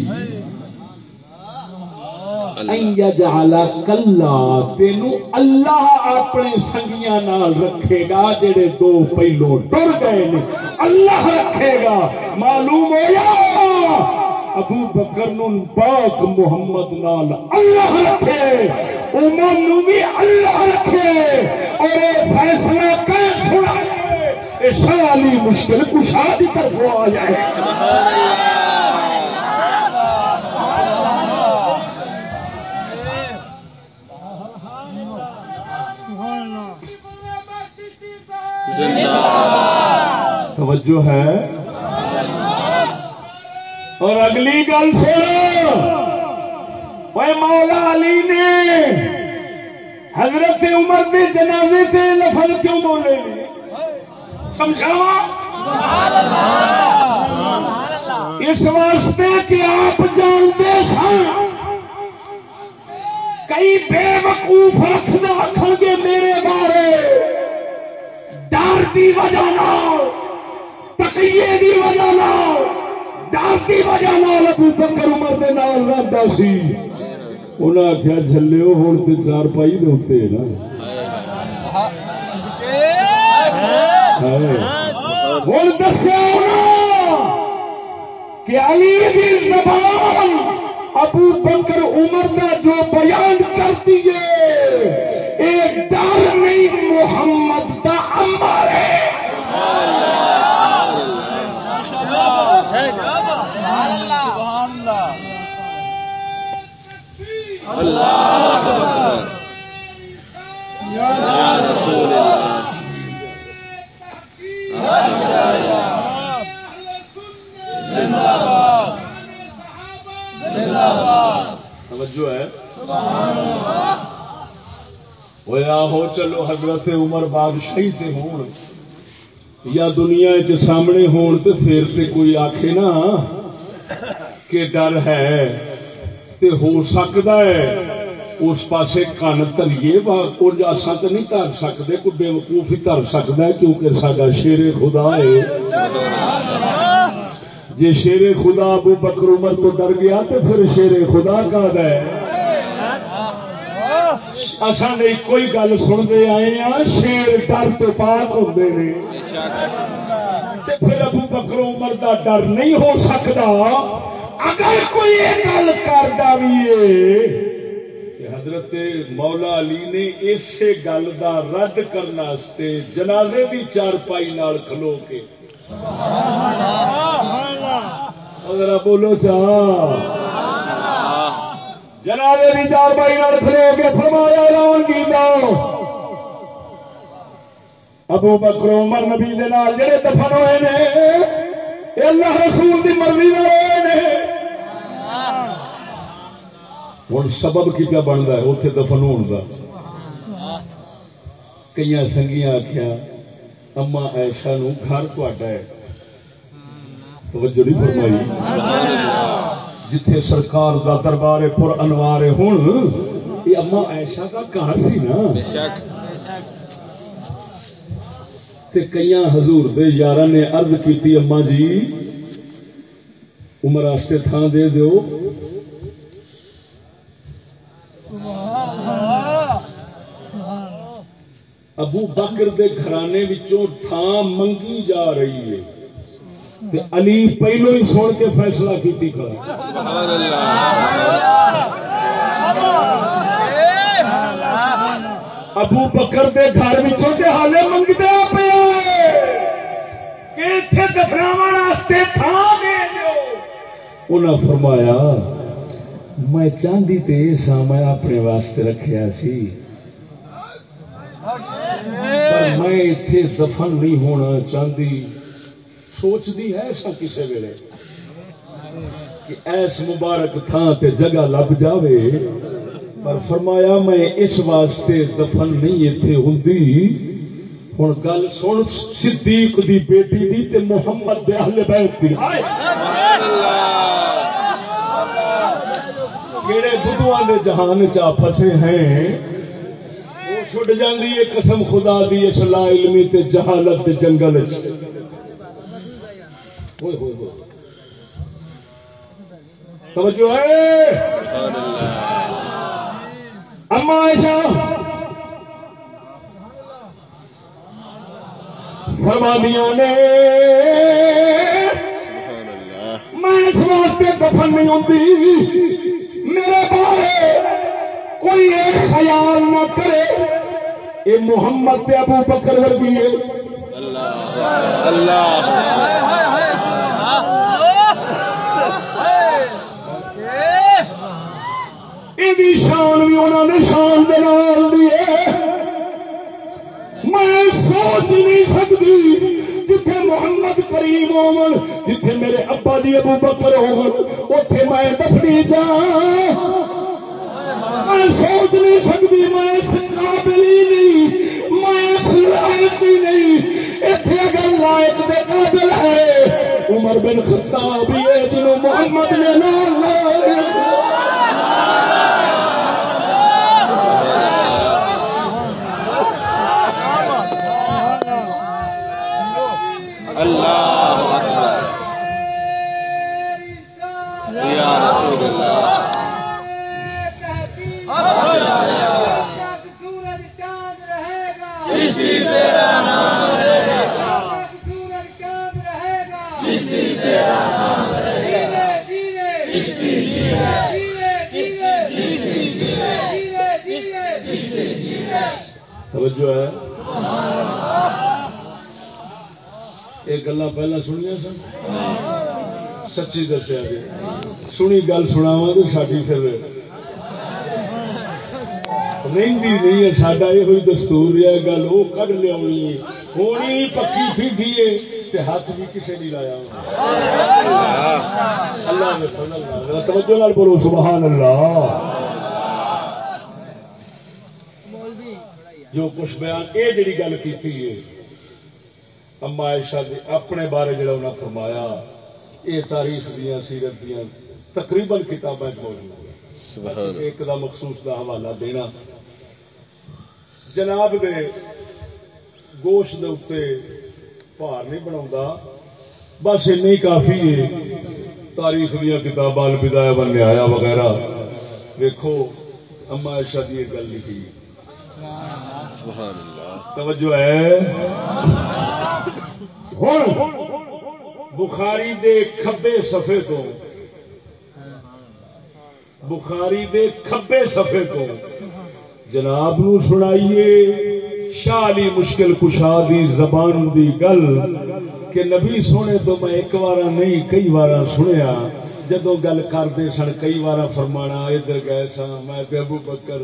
کلا تینو اللہ اپنے سنگیاں نال رکھے گا جڑے دو پہلو ٹر گئے نے اللہ رکھے گا۔ معلوم ہوا ابو بکر پاک محمد نال اللہ رکھے عمر نو بھی اللہ رکھے۔ اور فیصلہ کر سنا؟ سالی مشکل کشا کی طرف آ جائے۔ توجہ ہے۔ اور اگلی گل سن مولا علی نے حضرت عمر کے جنازے سے لفظ کیوں بولے؟ سمجھاوا اس واسطے کہ آپ جانتے سن کئی بے وقوف رکھنا آخر گے میرے بارے۔ ڈر کی وجہ نال، تقیے کی وجہ نال، ڈر کی وجہ نال ابو بکر عمر دے نال رہتا سی۔ انہیں آخیا جلو ہوں تو چار پائی دے نا۔ کہ علی کی زبان ابو بکر عمر کا جو بیان کرتی ہے ایک ڈر نہیں محمد کا امر ہے۔ اللہ اکبر۔ یا رسول اللہ۔ توجہ ہے ہو چلو حضرت عمر بادشاہی تے ہون یا دنیا چ سامنے ہون تے پھر تے کوئی آکھے نا کہ ڈر ہے تے ہو سکتا ہے اس پاسے کن تریے کچھ اصا تو نہیں کر سکتے کوئی بے وقوف ہی کر سکتا ہے، کیونکہ سڈا شیر خدا ہے۔ جی شیر خدا ابو بکر عمر تو ڈر گیا تو پھر شیر خدا کا ہے۔ اصل نہیں کوئی گل سنتے آئے ہیں شیر ڈر تو پاک ہوتے ہیں پھر ابو بکر عمر دا ڈر نہیں ہو سکتا اگر کوئی یہ گل کر بھی حضرت مولا علی نے اسی گل کا رد کرنے جنازے کی چارپائی نال کھلو کے۔ اگر بولو چاہ جنازے کی چارپائی نال کھلو کے فرمایا رون کی ابو بکر عمر نبی دے نال جڑے دفن ہوئے نے اللہ رسول دی مرضی نال ہوئے نے۔ ہوں سبب کی پیا بنتا ہے؟ اتنے دفن ہونے کا کئی سنگیاں آخیا اما ایشا نو گھر تا ہے۔ توجہ نہیں فرمائی۔ جتھے سرکار دا دربار پر انوار ہوں یہ اما ایشا کا گھر سی نا۔ تے کئی حضور دے یار نے عرض کیتی اما جی عمر واسطے تھان دے دیو۔ ابو بکر دے گھرانے وچوں تھان منگی جا رہی ہے۔ تے علی پہلو ہی سن کے فیصلہ کیتی کھڑا۔ سبحان اللہ ابو بکر دے گھر وچوں تے حالے منگتے پے کہ واسطے تھان دے دیو۔ انہاں فرمایا میں چاندی تے سا میں اپنے واسطے رکھیا سی۔ پر میں اتنے دفن نہیں ہونا چاہتی سوچتی ہے ایسا کسی ویلے کہ ایس مبارک تھان تے جگہ لب جاوے۔ پر فرمایا میں اس واسطے دفن نہیں اتنے ہوں ہوں گل سن، صدیق دی بیٹی دی تے محمد دے اہل بیت دی ہائے سبحان اللہ کہڑے بدھواں دے جہان چا پھسے ہیں، وہ چھٹ جاندی ہے قسم خدا دی اس لا علمی تے جہالت دے جنگل ہوئے ہوئے ہوئے۔ توجہ ہے؟ اما عائشہ۔ فرمانیاں نے، میں اس واسطے دفن نہیں ہوتی میرے بارے، کوئی ایک خیال نہ کرے۔ یہ محمد تے ابو بکر ورگی ہے۔ اللہ یہ شان بھی انہوں نے شان دے دی میں سوچ نہیں سکتی۔ جتھے محمد کریم ہون، جتھے میرے ابا جی ابو بکر ہون، اوتھے میں دفنی جا۔ میں سوچ نہیں سکتی، میں اس قابل ہی نہیں، میں اس لائق ہی نہیں۔ اتنے اگر لائق دے قابل ہے، عمر بن خطاب بھی ہے، جنہوں محمد نے نام لایا اللہ اکبر. یا رسول اللہ. سورج چاند رہے گا کسی تیرا نام سورج چاند رہے گا کسی تیرا نام دھیرے دھیرے دھیرے دھیرے دھیرے دھیرے توجہ ہے یہ گلا پہلا سنیا سن سچی دسیا جی سنی گل سناوا تو ساری پھر رہی نہیں ہے ساڈا یہ ہوئی دستور ہے گل وہ کڈ لیا ہونی پکی فیڈی ہے ہاتھ بھی کسی نہیں لایا اللہ نے توجہ نال بولو سبحان اللہ جو کچھ بیان یہ جڑی گل کی اما عائشہ دے اپنے بارے جڑا انہاں فرمایا یہ تاریخ دیا سیرت دیا تقریباً کتابیں موجود ایک دا مخصوص دا حوالہ دینا۔ جناب دے گوشت دے اتنے بھار نہیں بنا بس این کافی ہے۔ تاریخ دیا کتاباں البدایا بن آیا وغیرہ۔ دیکھو اما عائشہ دی گل لکھی سبحان اللہ۔ توجہ ہے۔ ہوں، بخاری دے کھبے صفحے تو بخاری دے کھبے صفحے تو جناب نو سنائیے شالی مشکل کشا دی زبان دی گل کہ نبی سونے تو میں ایک بار نہیں، کئی بار سنیا۔ جدو گل کرتے سن، کئی بار فرمانا، ادھر گئے سا میں تے ابو بکر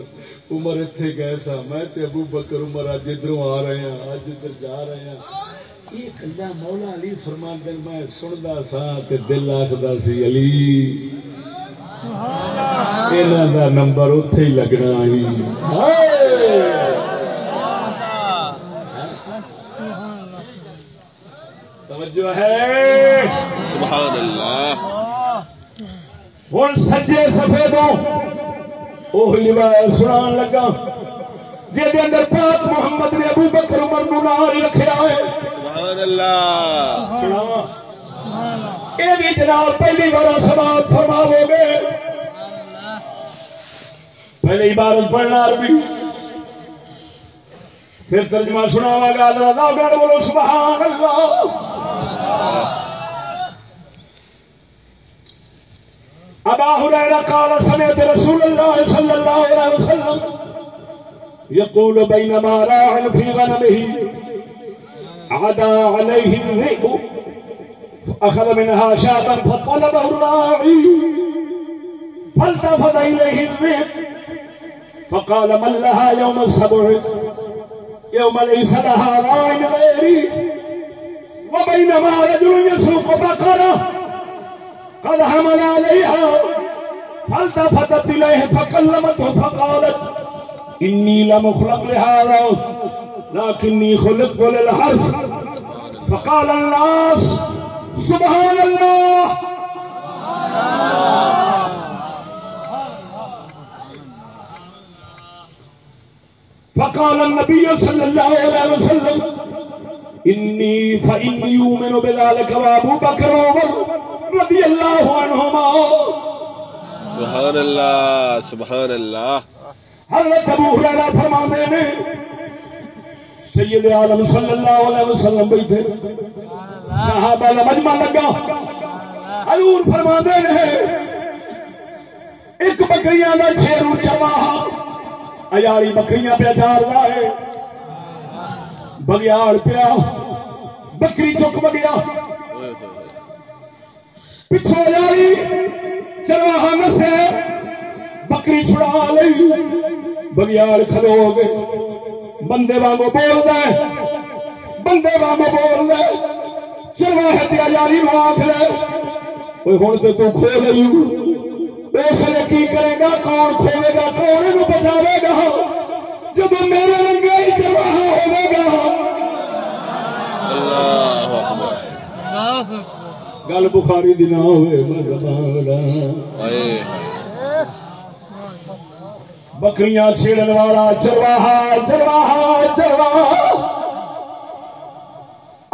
عمر اتے گئے سا میں تے ابو بکر عمر اج ادھر آ رہے ہیں اج ادھر جا رہے ہیں۔ یہ کلا مولا علی فرما دن میں سنتا سا تے دل آخر سی، علی یہاں کا نمبر اتے ہی لگنا ہی توجہ ہے۔ سبحان اللہ۔ ہوں سجے سفے تو وہ سنان لگا۔ جی اندر پاک محمد نے ابو بکر عمر نو نال رکھا ہے۔ سبحان اللہ۔ سناواں یہ بھی جناب پہلی بار سماعت فرماو گے۔ پہلے عبارت پڑھنا عربی۔ پھر ترجمہ سناوا گا۔ اللہ بولو سبحان اللہ۔ أبا هريرة قال سمعت رسول الله صلى الله عليه وسلم يقول بينما راع في غنمه عدا عليه الذئب فأخذ منها شاة فطلبه الراعي فالتفت إليه الذئب فقال من لها يوم السبع؟ يوم ليس لها راع غيري وبينما رجل يسوق بقرة قد حمل عليها. فالتفتت إليه فكلمته فقالت، إني لم أخلق لهذا، لكني خلقت للحرف. فقال الناس، سبحان الله. فقال النبي صلى الله عليه وسلم، إني فإني يؤمن بذلك وأبو بكر وعمر. رضي الله عنهما سبحان اللہ سبحان اللہ حضرت ابو ہریرہ فرماتے ہیں سید عالم صلی اللہ علیہ وسلم بیٹھے صحابہ کا مجمع لگا۔ حضور فرماتے ہیں ایک بکریاں کا شیر چواہا ایاری بکریاں پہ چار رہا ہے بگیاڑ پیا بکری چک بگیا۔ پچھو جاری چرواہا نسے بکری چھڑا لئی بگیاڑ کھلو گئے بندے وانگو بول دے بندے وانگو بول دے چرواہے مواخ لے کوئی ہوں تو تو کھو گئی اس لیے کی کرے گا کون کھولے گا کون یہ بچاوے گا جب میرے رنگے ہی چرواہا ہوگا گا اللہ اکبر گل بخاری دی نہ ہوئے بکریاں چھیڑن والا چرواہا چرواہا چرواہا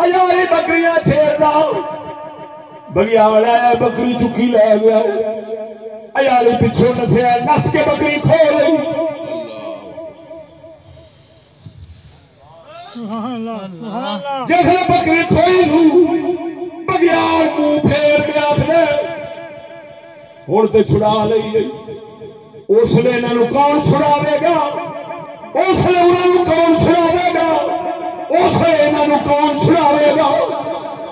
ایاری بکریاں چھیڑ بگیاڑ ہے بکری چکی لے گیا۔ ایاری پچھو نسیا نس کے بکری کھو لئی سبحان اللہ سبحان اللہ۔ جیسے بکری کھوئی بگیار منہ پھیر کے آخر ہوں تو چھڑا لئی گئی۔ اس لیے انہوں کون چھڑاوے گا؟ اس لیے انہوں کون چھڑاوے گا؟ اس لیے انہوں کون چھڑاوے گا؟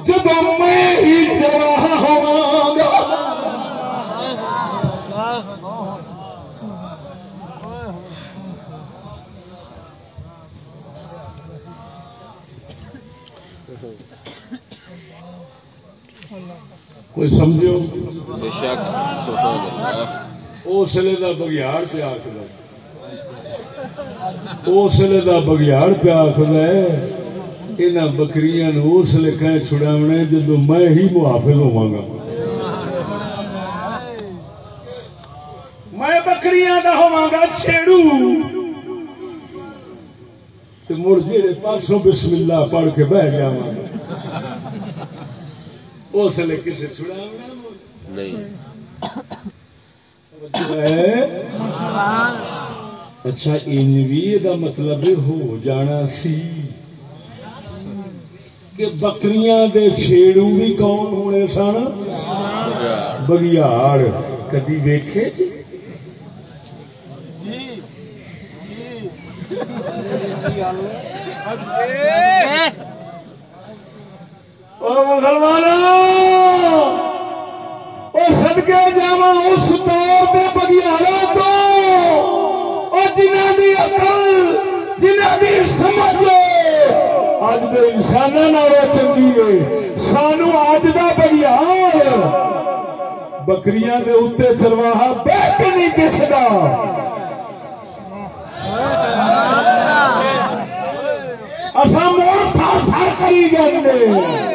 جب میں ہی جواہ ہوا گا۔ کوئی سمجھو اسلے کا بگیاڑ پہ آخر اسلے کا بگیاڑ پہ آخر یہاں بکری اس لیے کہ چھڑاونے جب میں ہی محافظ ہوا گا۔ میں بکری کا ہوا گا چھیڑو۔ مڑ جی پاسوں بسم اللہ پڑھ کے بہ گیا اس لیے کسی نہیں۔ اچھا انوی کا مطلب ہو جانا سی کہ بکریاں دے چھیڑو بھی کون ہونے سن؟ بگیاڑ کدی ویکھے جی سدکے جا اس دور کے بگیارا تو جنہ کی اقل جنہ کی سمجھ اج کے انسانوں چنگی ہے سانو اج کا بگیار بکریاں کے اتنے چرواہا کے نہیں دستا اصا موڑ تھار تھار کری جانے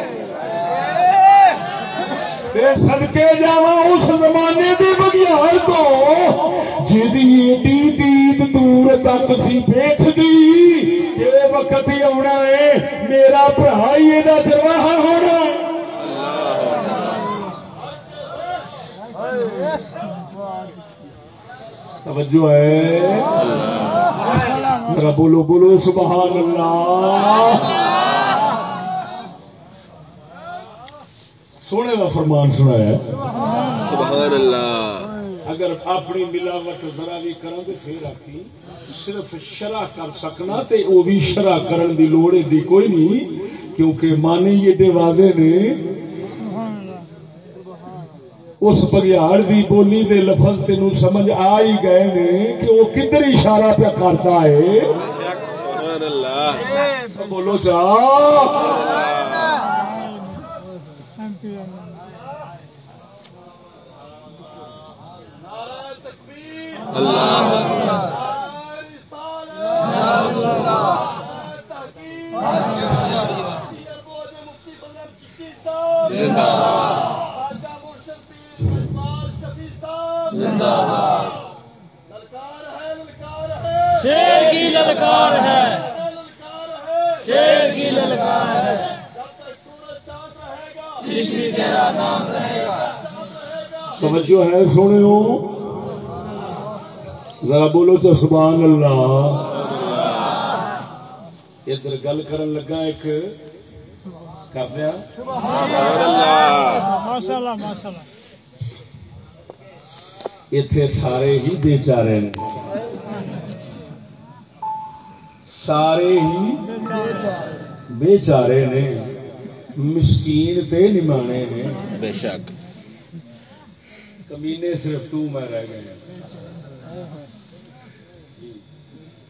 سدکے جا اس زمانے کی بگیار تو جی دید دور تک سی بیٹھ دی کہ وقت ہی آنا ہے، میرا برا ہی یہ چرواہا ہونا۔ توجہ ہے۔ بولو بولو سبحان اللہ۔ سونے کا فرمان سنایا سبحان اللہ اگر اپنی ملاوٹ ذرا بھی کروں تو پھر آخی صرف شرح کر سکنا تے وہ بھی شرح کرن دی لوڑ دی کوئی نہیں کیونکہ مانے یہ دے واضح نے۔ اس بگیاڑ دی بولی دے لفظ تینوں سمجھ آ ہی گئے نے کہ وہ کدھر اشارہ پہ کرتا ہے۔ بولو چا اللہ زندہ باد شیر کی للکار ہے شیر کی للکار ہے جس کی تیرا نام رہے گا توجہ ہے سونے ہو ذرا بولو تو سبحان اللہ۔ ادھر گل کرن لگا ایک۔ کر دیا۔ سبحان اللہ ماشاء اللہ ماشاء اللہ اتے سارے ہی بےچارے نے سارے ہی بےچارے نے مسکین تے نمانے نے بے شک۔ کمینے صرف تو میں رہ گئے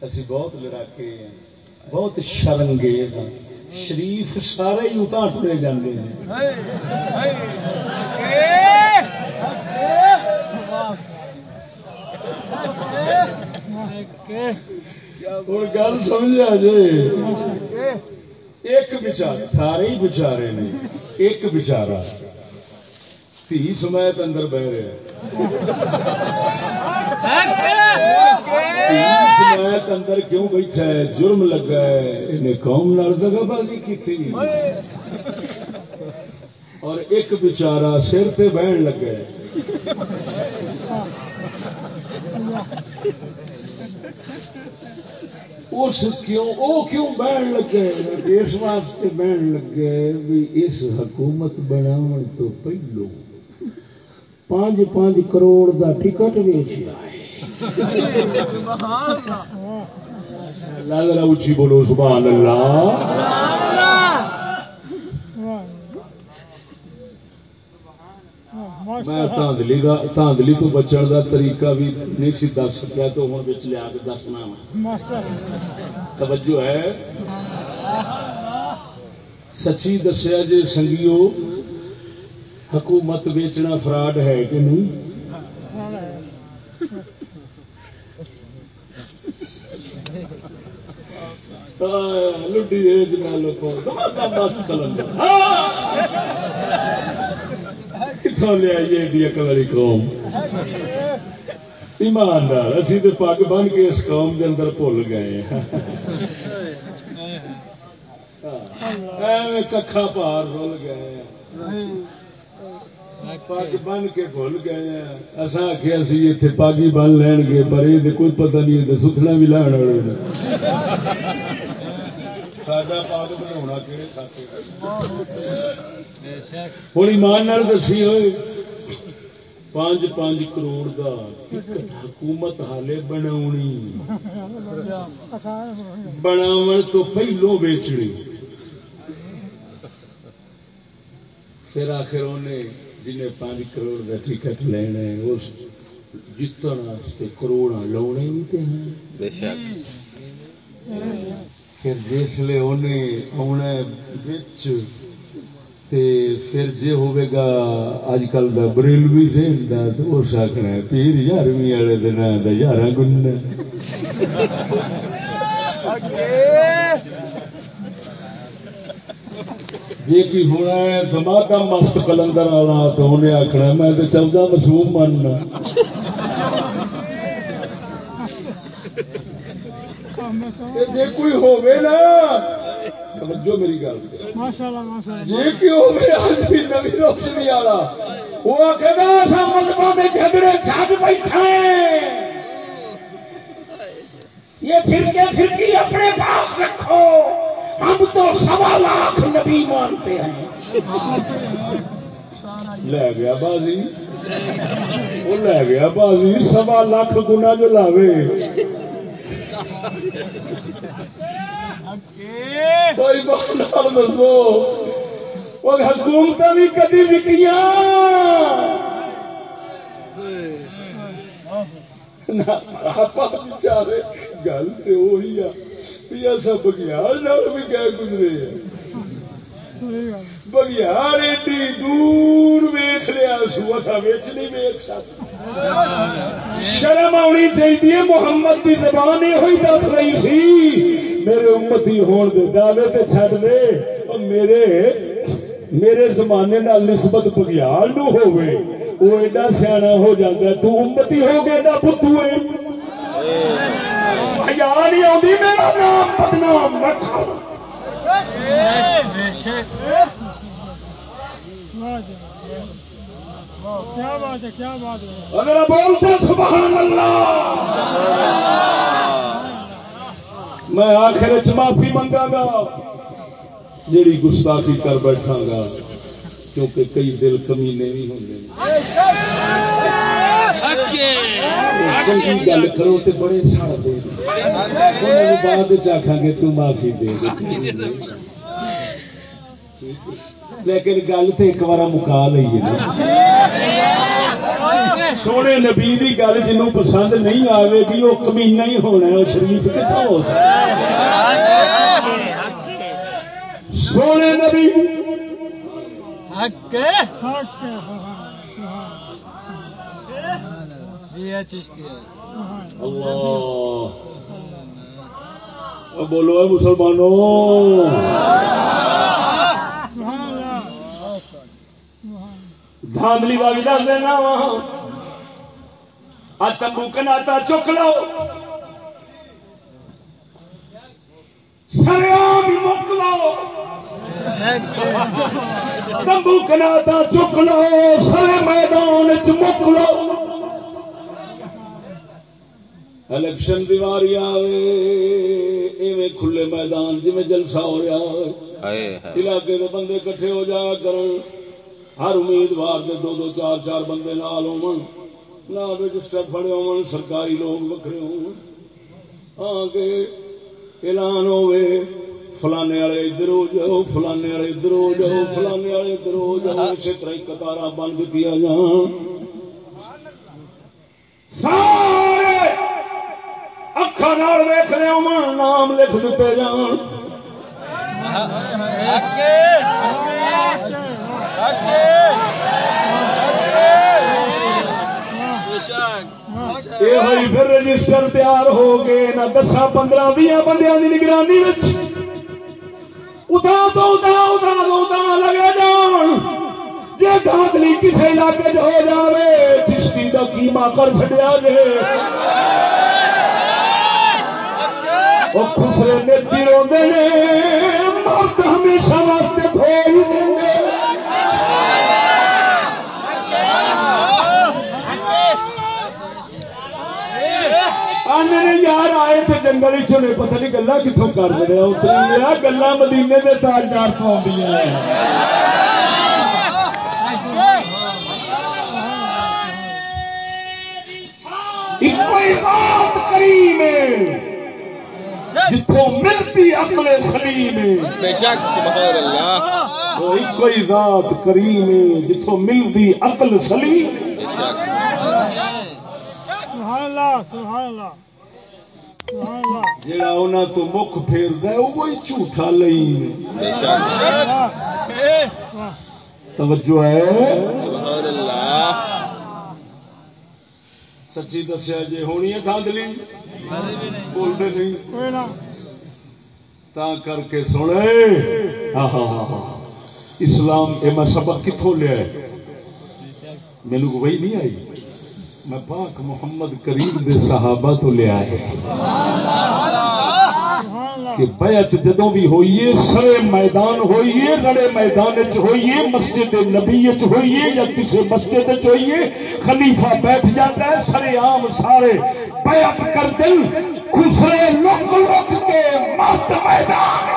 اسی بہت لڑاکے ہیں بہت شرمگیز ہیں شریف سارے ہی اتاں ٹرے جاندے ہیں اور گل سمجھا جی ایک بچارا سارے ہی بچارے نے ایک بچارا تھی سمیت اندر بہ رہا تھی سمیت اندر کیوں بیٹھا ہے؟ جرم لگا ہے۔ انہیں قوم نال دگا بازی کی اور ایک بچارا سر پہ بہن لگا ہے۔ اس کیوں او کیوں بہن لگے اس واسطے بہن لگے بھی اس حکومت بناون تو پہلو پانچ پانچ کروڑ دا ٹکٹ ویچیا ہے۔ اللہ ذرا اچھی بولو، سبحان اللہ۔ میں تاندلی دا تاندلی تو بچن دا طریقہ بھی نہیں سی دس سکیا تو ہوں بچ لیا کے دسنا وا توجہ ہے۔ سچی دسیا جی سنگیو، حکومت بیچنا فراڈ ہے کہ نہیں؟ لڈی کتوں لیا ایڈی اکل والی قوم۔ ایماندار، اسی تو پگ بن کے اس قوم کے اندر بھول گئے۔ ہاں، ککھا پار بھول گئے۔ پگ بن کے بھول گئے۔ اصا آخیا سی اتنے پگ ہی بن لین گے، پر یہ کوئی پتہ نہیں ستنا بھی لین والے ساڈا بنا کہڑے ہوں ایمان نال دسی ہوئے پانچ پانچ کروڑ دا حکومت حالے بناونی بناون تو پہلو بیچنی پھر آخر انہیں جنہیں پانچ کروڑ کا ٹکٹ لینا ہے اس جتن واسطے کروڑا لاؤنے بھی تے ہیں بے شک جسے انہیں آنا بچ تے پھر جے ہوے گا اج کل دا بریلوی ذہن دا، تو اس آخنا ہے، پیر یارویں والے دن دا یارہ گن جی کی ہونا ہے دماغا مست کلندر والا، تو انہیں آخنا میں تو چودہ مسوم ماننا۔ جی کوئی ہوگی نا۔ توجہ میری گل جی بھی نوی روشنی والا۔ وہ آخر ایسا مذہبوں میں جھگڑے بیٹھا یہ فرقے فرقی اپنے پاس رکھو۔ ہم تو سوا لاکھ نبی مانتے ہیں۔ لے گیا بازی۔ وہ لے گیا بازی سوا لاکھ گنا جو لاوے۔ کوئی دسو حکومت بھی کدی وکیاں گل تو وہی آ بھی ایسا بگیار بھی گئے گزرے بگیار ایڈی دور ویخ لیا سو اصا ویچ نہیں ویک سکتے شرم آنی چاہیے محمد کی زبان یہ ہوئی دس رہی سی۔ میرے امتی ہون دے دعوے تے چھڈ دے۔ اور میرے میرے زمانے نال نسبت بگیار نو ہوئے وہ ایڈا سیاح ہو جاتا تو امتی ہو گیا ایڈا بدھو ہے۔ حیا نہیں آتی میرا نام بدنام جی واہ کیا بات ہے کیا بات ہے اگر بولتے سبحان اللہ۔ میں آخر معافی منگا گا جیڑی گستاخی کر بیٹھا گا کیونکہ کئی دل کمینے بھی ہوں گل کرو تو بڑے سڑ دے بعد آخا گے تو معافی دے دے۔ لیکن گل تو ایک بار مکا لیے سونے نبی کی گل جنوں پسند نہیں آئے گی وہ کمینا ہی ہونا وہ شریف کتنا ہو سونے نبی اللہ۔ بولو مسلمانوں اللہ سبحان دھاندلی والی دس دینا آ تمبو کناتا چک لو۔ سریام مک لو۔ تمبو کناتا چک لو۔ سر میدان چ مک لو۔ الیکشن دیواری آئے ایویں کھلے میدان جی جلسہ ہو رہا علاقے کے بندے کٹھے ہو جایا کرن۔ ہر امیدوار کے دو دو چار چار بندے نال ہون۔ نال رجسٹر پڑے ہون، سرکاری لوگ وکھرے ہون۔ ہاں اعلان ہوے فلانے والے ادھر ہو جاؤ، فلانے والے ادھر ہو جاؤ، فلانے والے ادھر ہو جاؤ۔ اسی طرح ہی قطار بند کیا جان۔ سارے اکھا نال ویخ رہے ہون نام لکھ دیتے جان۔ یہ ہوئی پھر رجسٹر تیار ہو گئے نہ دسا پندرہ بھی بندیاں کی نگرانی ادا تو ادا ادا تو ادا لگے جان۔ جی دھاندلی کسی علاقے ہو جائے چشتی کا کیما کر چڑیا جے۔ وہ خسرے نیتی روتے ہیں مرد ہمیشہ واسطے کھول نے یار آئے تھے جنگل چنے پتہ نہیں گلا کتوں کر رہے اتر گلا مدینے کے تاجدار تو کریم ہے جتوں ملتی عقل سلیم بے شک سبحان اللہ۔ وہ ایک ہی ذات کریم ہے جتوں ملتی عقل سلیم۔ بے شک۔ اللہ سبحان اللہ۔ جڑا انہاں تو مکھ پھیردا ہے وہی جھوٹا لئی توجہ ہے سبحان اللہ سچی دسیا جی ہونی ہے دھاندلی بولتے نہیں تا کر کے سنے ہاں ہاں ہاں اسلام یہ میں سبق کتوں لیا ہے میرے کو وہی نہیں آئی میں پاک محمد کریم دے صحابہ تو لیا ہے کہ بیعت جدوں بھی ہوئیے سرے میدان ہوئیے رڑے میدان چ ہوئیے مسجد نبی چ ہوئیے یا کسی مسجد چ ہوئیے خلیفہ بیٹھ جاتا ہے، سرے عام سارے بیعت کر دل خسرے لک لک کے مست میدان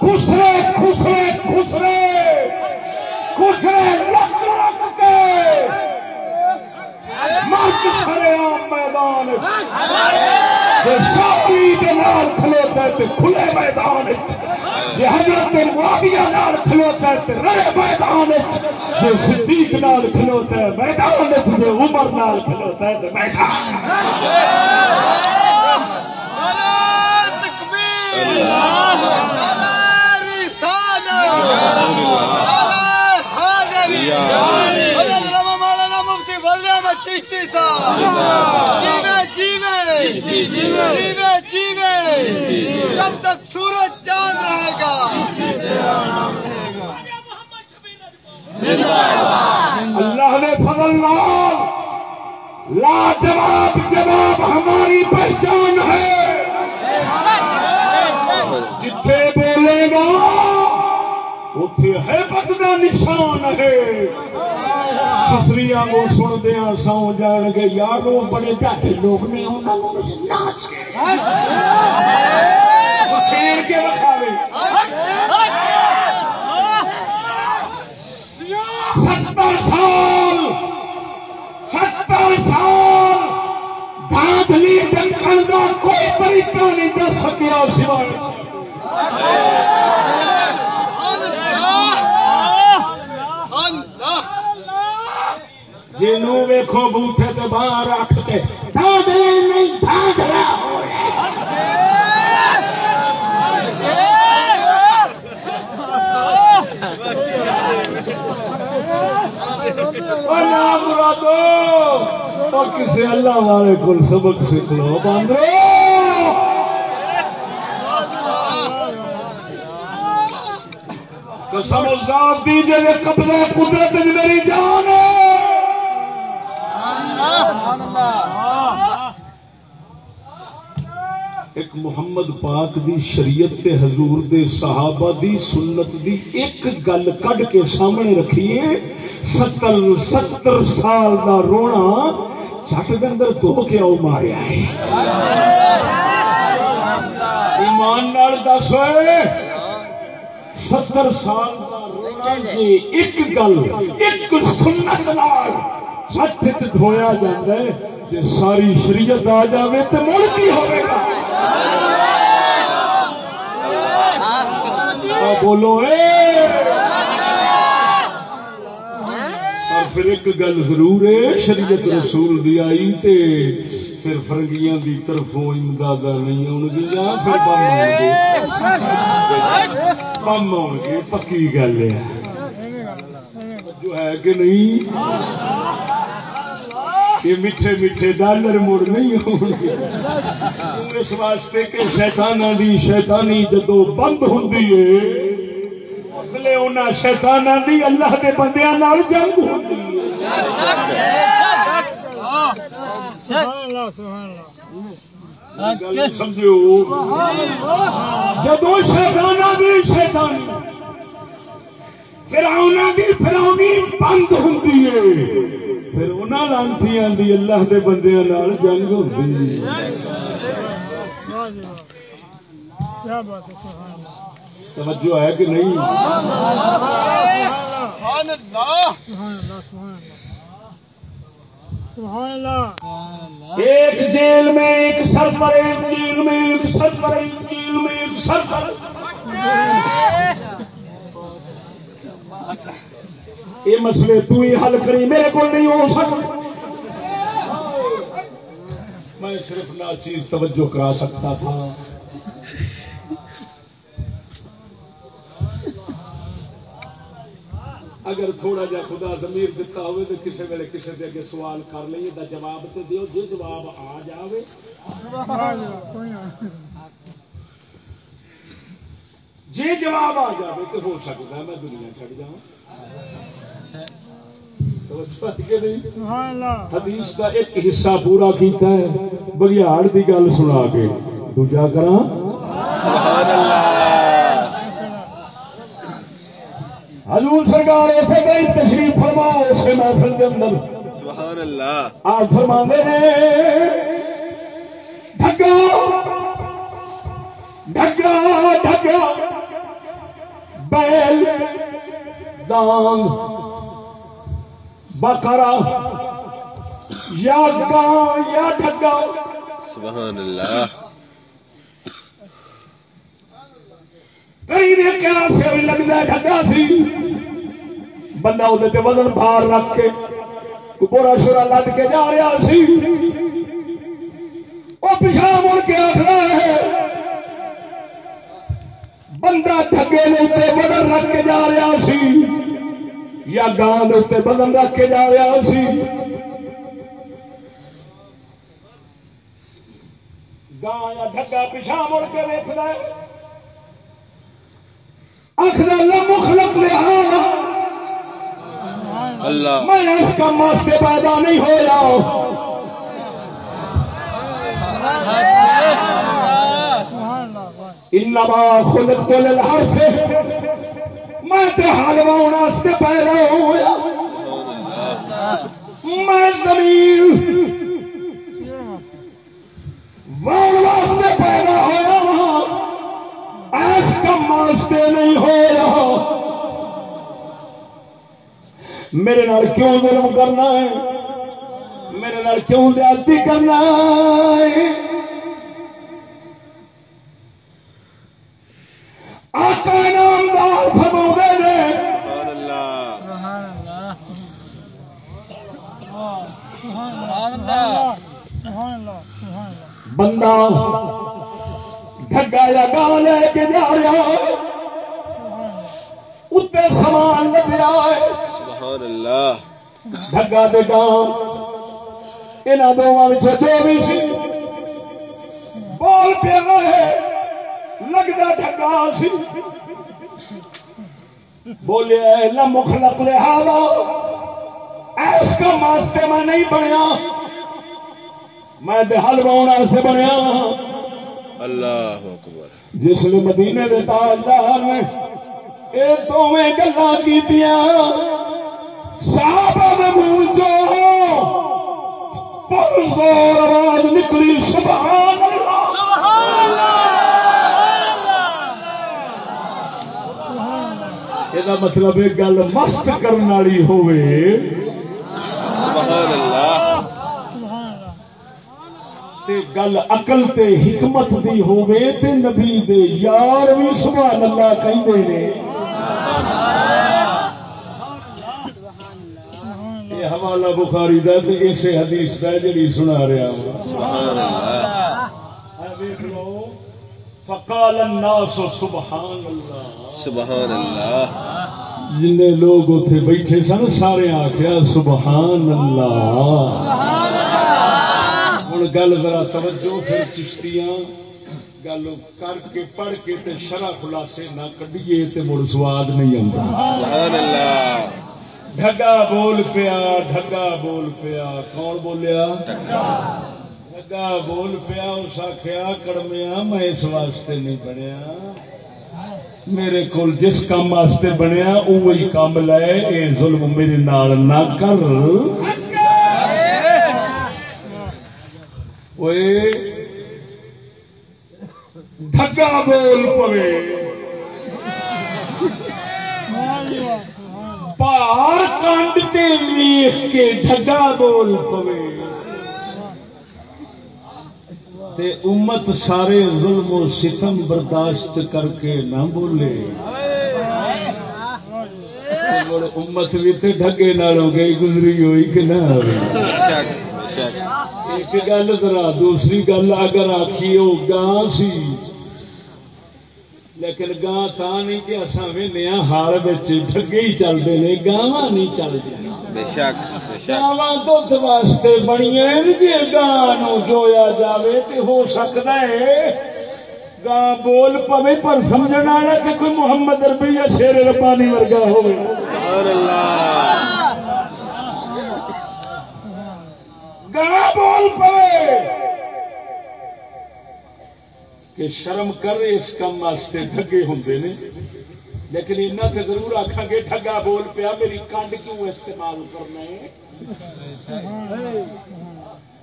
خسرے خسرے خسرے خسرے لک لک کے مست سرے عام میدان کے نال کھلوتا ہے کھلے میدان جی حضرت معاویہ نال کھلوتا ہے میدان جو صدیق نال کھلوتا ہے میدان عمر نال کھلوتا ہے تے میدان جب تک سورج چاند رہے گا اللہ نے فضل لاجواب جواب ہماری پہچان ہے جتھے بولے گا اتے ہے کا نشان ہے سسریاں کو سنتے ہیں سو جان گے یارو بڑے گھٹ لوگ نے انہوں نے ناچ کے چھیڑ کے رکھاوے ستر سال ستر سال دھاندلی جنگل کا کوئی طریقہ نہیں کر سکیا سوائے جنو ویکھو بوٹے تو باہر رکھ کے دھاندلی نہیں دھاندلا ہو مرادو اور کسی اللہ والے کو سبق سیکھ لو باندھو قسم الزام دیجیے کہ قبضہ قدرت میری جان ہے۔ ایک محمد پاک دی شریعت تے حضور دے صحابہ دی سنت دی ایک گل کڈ کے سامنے رکھیے، ستر ستر سال دا رونا چٹ دے اندر دو کے او ماریا ہے ایمان نال دس ستر سال دا رونا جی ایک گل ایک سنت نال سچ دھویا جاندہ ہے جی ساری شریعت آ جائے تو مڑ کی ہوئے گا بولو اے پھر ایک گل ضرور ہے شریعت رسول دی آئی تے پھر فرنگیاں دی طرفوں امداد نہیں آن گیا پھر بم آن گے بم آن گے پکی گل ہے۔ جو ہے کہ نہیں یہ میٹھے میٹھے ڈالر مڑ نہیں ہوں گے اس واسطے کہ شیطانہ دی شیطانی جدو بند ہوں اسلے انہوں شیطانہ دی اللہ کے بندیاں نال جنگ ہوتی سبحان اللہ سبحان اللہ۔ گل سمجھو جدو دی شیطانی دی بند ہوں پھر انہوں لانتی دی اللہ دے بندیاں نال جنگ ہوتی واہ جی واہ کیا بات ہے سبحان اللہ۔ توجہ ہے کہ نہیں؟ سبحان اللہ سبحان اللہ ایک جیل میں، ایک سرپر ایک جیل میں، ایک سرپر ایک جیل میں، ایک سرپر یہ مسئلے تو ہی حل کری، میرے کو نہیں ہو سکتے میں صرف نہ چیز توجہ کرا سکتا تھا۔ اگر تھوڑا جا خدا ضمیر دیتا ہوئے تو کسی ویلے کسی کے اگے سوال کر لئیے، دا جواب تو دیو جی جواب آ جاوے۔ سبحان جی جواب آ جاوے تو ہو سکتا ہے، میں دنیا چڑھ جاؤں حدیث کا ایک حصہ پورا کیتا ہے، بگیاڑ کی گل سنا کے۔ دوجا کرا سبحان اللہ حضور سرکار ایسے گئی تشریف فرما اسے محفل کے اندر۔ سبحان اللہ۔ آپ فرما نے ڈھگا ڈھگا ڈھگا بیل دان بکرا یا گاں یا ڈھگا سبحان اللہ۔ کئی نے کیا لگتا ڈھگا سی۔ بندہ وہ وزن بھار رکھ کے پورا شورا لد کے جا رہا سی۔ وہ پیچھا مڑ کے آخر ہے۔ بندہ ڈھگے نے اتنے وزن رکھ کے جا رہا سی۔ یا گان کے اتنے رکھ کے جا رہا سی۔ گاں یا ڈھگا پیچھا مڑ کے ویکد آخر مخلق اللہ۔ میں اس کا واسطے پیدا نہیں ہو اللہ انما خلق کو للہر سے میں تے حلوا واسطے پیدا ہوا میں زمین۔ وان واسطے پیدا ہوا ایس کم واسطے نہیں ہو رہا۔ میرے نال کیوں ظلم کرنا ہے؟ میرے نال کیوں زیادتی کرنا ہے؟ آقا نامدار فرما نے۔ سبحان اللہ سبحان اللہ سبحان اللہ سبحان اللہ۔ بندہ ڈگا یا گاہ لے کے جا رہا ہے اتنے سامان سبحان اللہ ڈگا دے گاہ یہاں دونوں جو بھی سی بول ہے لگتا ڈگا سی۔ بولے لمخ لگ لہٰذا ایس کا واسطے میں نہیں بنیا۔ میں حل باؤ سے بنیا۔ اللہ اکبر۔ جس نے مدینے کے تاجدار نے یہ دونیں گلا کی صاحب میں منہ جو پر زور آواز نکلی سبحان اللہ۔ یہ مطلب یہ گل مست کرنے والی ہوئے۔ سبحان اللہ سبحان اللہ تے گل عقل تے حکمت دی ہووے تے نبی دے یار بھی سبحان اللہ کہندے نے۔ یہ حوالہ بخاری دا تے اسے حدیث دا جڑی سنا رہا ہوں۔ سبحان اللہ۔ دیکھ لو۔ فقال الناس سبحان اللہ۔ سبحان اللہ۔ جن لوگ اتنے بیٹھے سن سارے آخیا سبحان اللہ۔ ہوں گل ذرا توجہ پھر چشتیاں گل کر کے پڑھ کے تے خلاصے نہ کڈیے تے مڑ سواد نہیں آتا ڈگا بول پیا ڈگا بول پیا کون بولیا ڈگا بول پیا اس آخیا کڑمیا میں اس واسطے نہیں بنیا میرے کو جس کام واسطے بنیا وہی کام لے اے ظلم میرے نال نہ کر ڈگا بول پوے۔ پار کنڈ تے ویخ کے ڈگا بول پوے۔ تے امت سارے ظلم و ستم برداشت کر کے نہ بولے۔ امت بھی تے ڈگے نالوں گئی، گزری ہوئی کہ نہ ایک گل ذرا دوسری گل اگر آخی وہ گاں سی لیکن گاں تا نہیں کہ اصا وہنے ہال ڈگے ہی چلتے ہیں گاواں نہیں بے شک گاواں دھد واسطے جی گاں نو جویا جاوے تے ہو سکتا ہے۔ گاں بول پوے پر سمجھنا کہ کوئی محمد اربی یا شیر ربانی ورگا ہوئے۔ سبحان اللہ۔ بول پوے کہ شرم کر اس کام واسطے ٹگے ہوں نے۔ لیکن اینا تے ضرور آخا گے ٹھگا بول پیا میری کنڈ کیوں استعمال کرنا ہے؟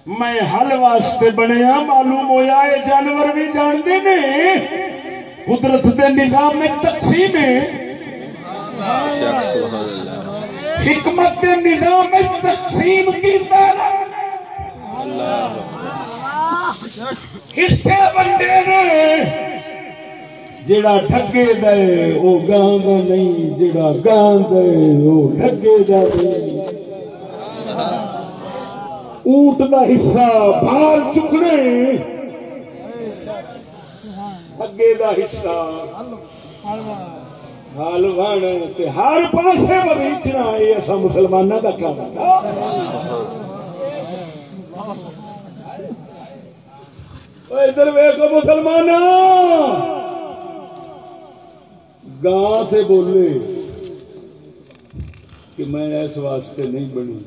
میں حل واسطے بنیا معلوم ہویا یہ جانور بھی جانتے نے۔ قدرت کے نظام میں تقسیم ہے۔ حکمت کے نظام میں تقسیم کی حصے بندے نے جڑا ٹھگے دے وہ گاں دا نہیں جڑا گاں دے وہ ٹھگے دا نہیں اونٹ دا حصہ بھال چکنے۔ ٹھگے دا حصہ۔ حال وان تے ہر پاسے بریچنا یہ اصا مسلمانوں کا کام ادھر ویکو مسلمان گاں سے بولے کہ میں اس واسطے نہیں بنی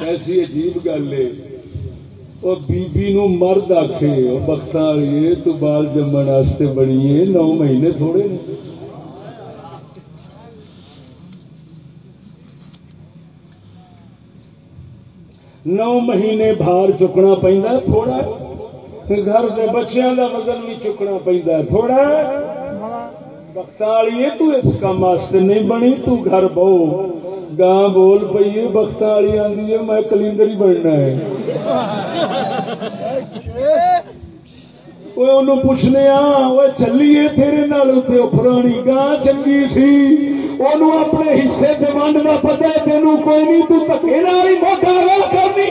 ایسی عجیب گل ہے وہ بیبی نو مرد آخے بخت والی تو بال جمن واسطے بنی ہے نو مہینے تھوڑے نے نو مہینے بھار چکنا پہنتا تھوڑا گھر کے بچیاں کا وزن بھی چکنا پہنتا تھوڑا بختالی تو اس کام واسطے نہیں بنی، تو گھر بہو۔ گاں بول پی ہے بخت والی آدھی ہے، میں کلندر ہی بننا ہے۔ پوچھنے آ چلیے تیرے پرانی گاں چنگی سی۔ انہوں اپنے حصے سے ونڈ کا پتا تینوں کوئی نہیں تو دکے نال ہی موٹا گل کرنی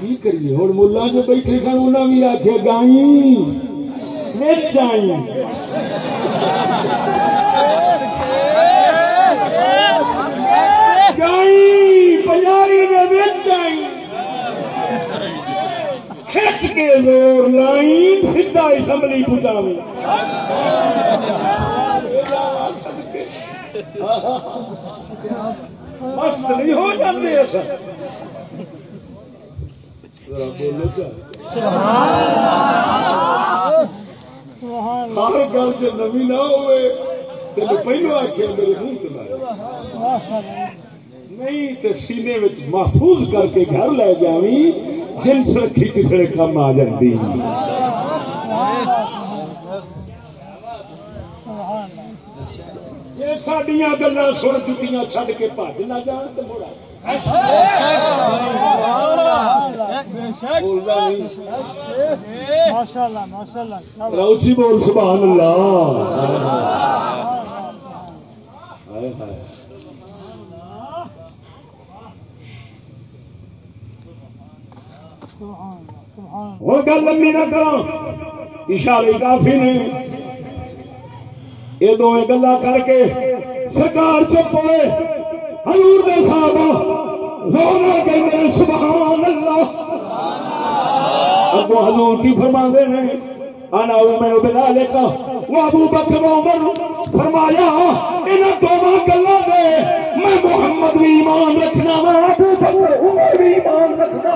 کی کریے ہوں ملا جو بیٹھے سن انہیں بھی آخیا گائی مرچ آئی گائی پجاری نے مرچ آئی کھچ کے زور لائی سیدا اسمبلی پہنچاوی مست نہیں ہو جاتے ہر گل سے نمی نہ ہوئے تو پہلو آخیا میرے منہ سے مارے نہیں تو سینے محفوظ کر کے گھر لے جاوی جنس رکھی کسی کم آ جاتی یہ سڈیا گلا سن چکیاں چڈ کے بج نہ جان تو مڑا روچی بول، سبحان اللہ۔ وہ گل لمبی نہ کرو اشارے کافی نے۔ یہ دو گلا کر کے سرکار چپ ہوئے۔ حضور دے صاحب رونا کہ سبحان اللہ۔ اگو حضور کی فرما دے نے انا بلا لے کا وہ ابو بکر عمر فرمایا ان دونوں گلوں دے میں محمد بھی ایمان رکھنا وا ابو بکر عمر بھی ایمان رکھنا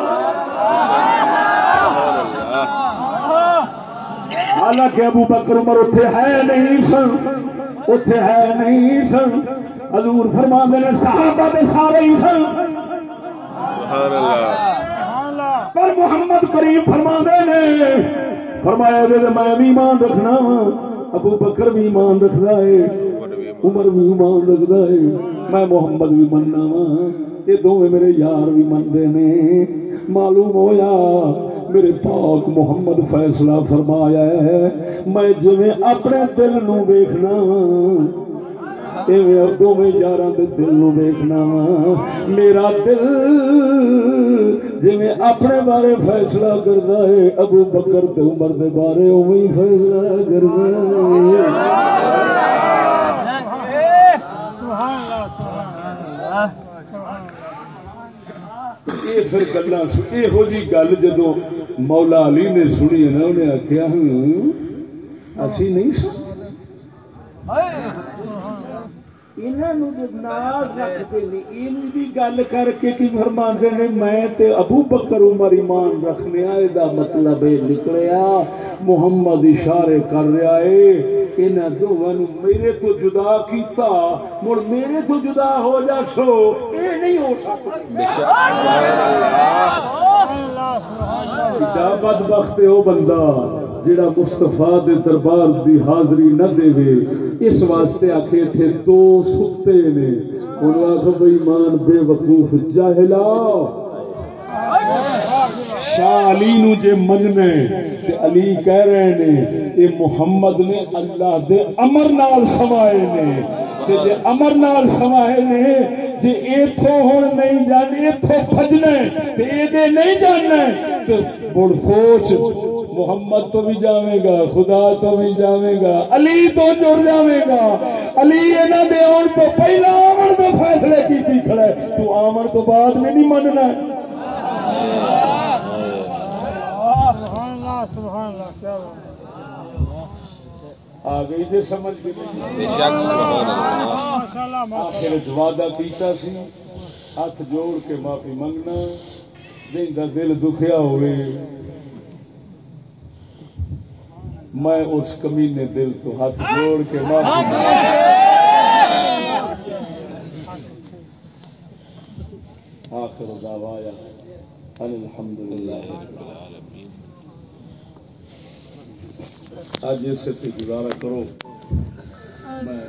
حالانکہ ابو بکر عمر اتنے ہے نہیں سن اتنے ہے نہیں سن۔ حضور فرما نے صحابہ دے سارے ہی سن۔ سبحان اللہ۔ سبحان اللہ پر محمد کریم فرما نے فرمایا جی میں بھی ایمان رکھنا وا ابو بکر بھی ایمان رکھتا ہے، عمر بھی ایمان رکھتا ہے، میں محمد بھی مننا وا یہ دونوں میرے یار بھی منتے نے۔ معلوم ہویا، میرے پاک محمد فیصلہ فرمایا ہے، میں جی اپنے دل نو ویکھنا دونوں یار دل نو ویکھنا میرا دل جی اپنے بارے فیصلہ کرتا ہے، ابو بکر تے عمر دے بارے اوی فیصلہ کرتا سبحان یہ پھر گلا یہو جی گل جدو مولا علی نے سنی ہے نا، انہیں آخیا ہوں، اسی نہیں سن؟ گل کر کے فرماندے نے میں تے ابو بکر عمر ایمان رکھنے دا مطلب یہ نکلیا محمد اشارے کر رہا ہے انہاں میرے تو جدا کیتا مڑ میرے تو جدا ہو جا سو اے نہیں ہو سکتا۔ کیا بدبخت ہے وہ بندہ۔ جڑا مستفا دے دربار دی حاضری نہ دے اس واسطے آخے تھے دو ستے نے۔ انہوں آخو بھائی مان بے وقوف جاہلا۔ شاہ علی نو جے مننے، تے علی کہہ رہے نے یہ محمد نے اللہ دے امر نال سوائے نے۔ تے جے امر نال سوائے نے، جے ایتھوں ہن نہیں جانے ایتھوں بھجنا تے اے دے نہیں جاننا تے مڑ سوچ محمد تو بھی جاوے گا خدا تو بھی جاوے گا علی تو جڑ جاوے گا۔ علی انہاں دے آن تو پہلا آمن دے فیصلے کی کھڑا ہے۔ تو آمن تو بعد میں نہیں مننا۔ سبحان اللہ سبحان اللہ کیا بات۔ آ گئی جی سمجھ آخر وعدہ کیتا سی ہاتھ جوڑ کے معافی منگنا دل دکھیا ہوئے۔ میں اس کمینے دل تو ہاتھ جوڑ کے معافی آخر دعوایا الحمد للہ آج اس سے گزارا کرو۔ میں